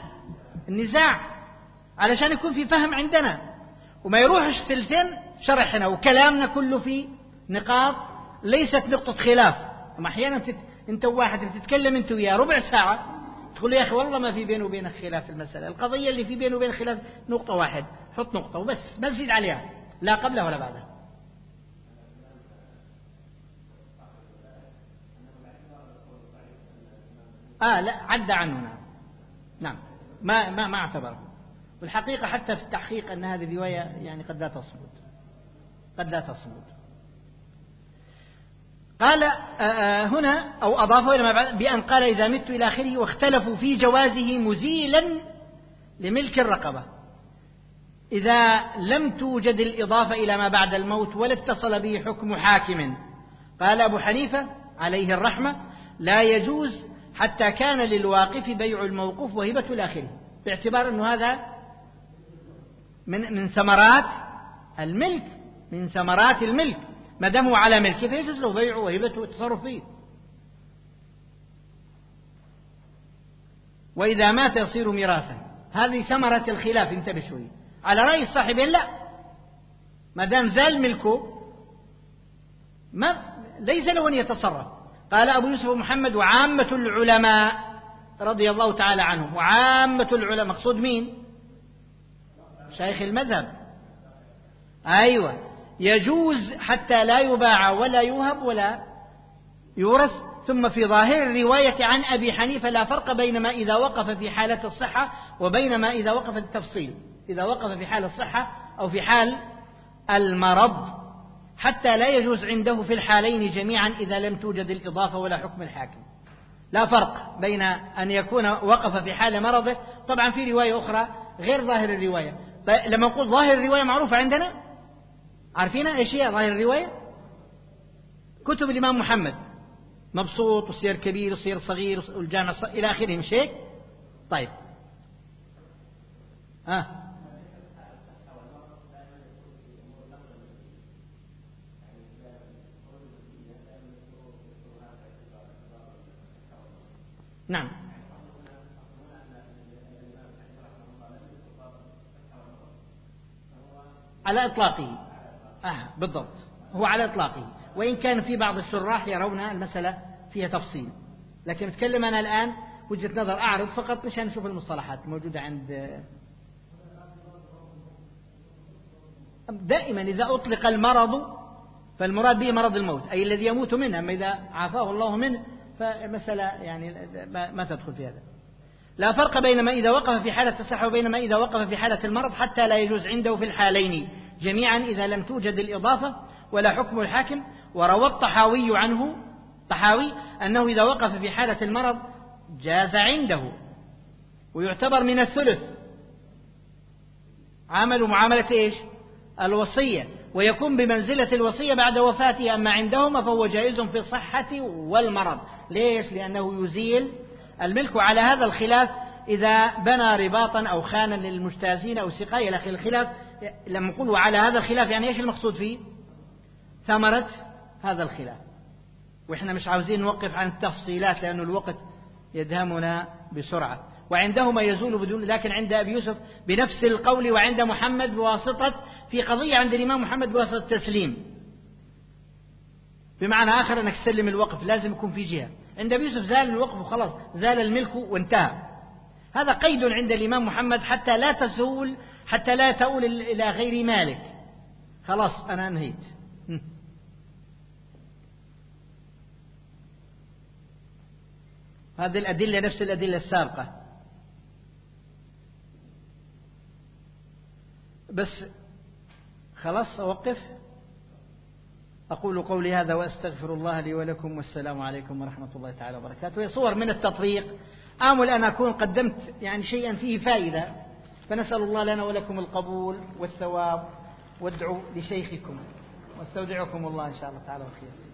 النزاع علشان يكون في فهم عندنا. وما يروحش سلسين شرحنا وكلامنا كله في نقاط ليست نقطة خلاف. أما أحيانا تت... أنت وواحد بتتكلم أنت وياه ربع ساعة تقول يا أخي والله ما في بينه وبينك خلاف في المسألة. القضية اللي في بينه وبين خلاف نقطة واحد حط نقطة وبس ما تزيد عليها لا قبلها ولا بعدها. آه لا عدى عنه نعم. نعم. ما ما ما اعتبره. والحقيقة حتى في التحقيق أن هذه الرواية يعني قد لا تصمد. قد لا تصمد. قال آه، آه، هنا أو أضافه إلى ما بعد بأن قال إذا مت إلى آخره واختلفوا في جوازه مزيلا لملك الرقبة. إذا لم توجد الإضافة إلى ما بعد الموت ولا اتصل به حكم حاكم. قال أبو حنيفة عليه الرحمة لا يجوز حتى كان للواقف بيع الموقوف وهبة إلى آخره باعتبار أنه هذا من من ثمرات الملك من ثمرات الملك. ما دام على ملكه فيجوز له بيعه وهبته والتصرف فيه. وإذا مات يصير ميراثا. هذه ثمرة الخلاف انتبه شوي. على رأي الصاحبين لا. ما دام زال ملكه ما ليس له أن يتصرف. قال أبو يوسف محمد وعامة العلماء رضي الله تعالى عنهم. وعامة العلماء مقصود مين؟ شيخ المذهب. أيوة. يجوز حتى لا يباع ولا يوهب ولا يورث. ثم في ظاهر الرواية عن أبي حنيفة لا فرق بين ما إذا وقف في حالة الصحة وبين ما إذا وقف التفصيل. إذا وقف في حال الصحة أو في حال المرض. حتى لا يجوز عنده في الحالين جميعا إذا لم توجد الإضافة ولا حكم الحاكم. لا فرق بين أن يكون وقف في حال مرضه. طبعا في رواية أخرى غير ظاهر الرواية. طيب لما نقول ظاهر الرواية معروفة عندنا؟ عارفينها إيش هي ظاهر الرواية؟ كتب الإمام محمد. مبسوط والسير كبير والسير صغير والجامع إلى آخره مش هيك؟ طيب. آه. نعم. على إطلاقه. آه بالضبط. هو على إطلاقه. وإن كان في بعض الشراح يرون المسألة فيها تفصيل. لكن أتكلم أنا الآن وجهة نظر أعرض فقط مشان نشوف المصطلحات الموجودة عند دائما إذا أطلق المرض فالمراد به مرض الموت أي الذي يموت منه أما إذا عافاه الله منه فمسألة يعني ما تدخل في هذا. لا فرق بين ما إذا وقف في حالة الصحة وبين ما إذا وقف في حالة المرض حتى لا يجوز عنده في الحالين. جميعا إذا لم توجد الإضافة ولا حكم الحاكم وروى الطحاوي عنه طحاوي أنه إذا وقف في حالة المرض جاز عنده ويعتبر من الثلث. عمل معاملة إيش؟ الوصية. ويكون بمنزلة الوصية بعد وفاته. أما عندهما فهو جائز في الصحة والمرض. ليش؟ لأنه يزيل الملك على هذا الخلاف. إذا بنى رباطا أو خانا للمجتازين أو سقاية آخر الخلاف لما نقول وعلى هذا الخلاف يعني إيش المقصود فيه؟ ثمرة هذا الخلاف. وإحنا مش عاوزين نوقف عن التفصيلات لأن الوقت يدهمنا بسرعة. وعندهما يزول بدون لكن عند أبي يوسف بنفس القول وعند محمد بواسطة في قضية عند الإمام محمد بواسطة التسليم. بمعنى آخر أنك تسلم الوقف لازم يكون في جهة. عند أبي يوسف زال الوقف وخلاص زال الملك وانتهى. هذا قيد عند الإمام محمد حتى لا تزول حتى لا تؤول إلى غير مالك. خلاص أنا أنهيت. هذه الأدلة نفس الأدلة السابقة. بس خلاص أوقف. أقول قولي هذا وأستغفر الله لي ولكم والسلام عليكم ورحمة الله تعالى وبركاته. هي صور من التطبيق. آمل أن أكون قدمت يعني شيئا فيه فائدة. فنسأل الله لنا ولكم القبول والثواب. وادعوا لشيخكم. واستودعكم الله إن شاء الله تعالى وخير.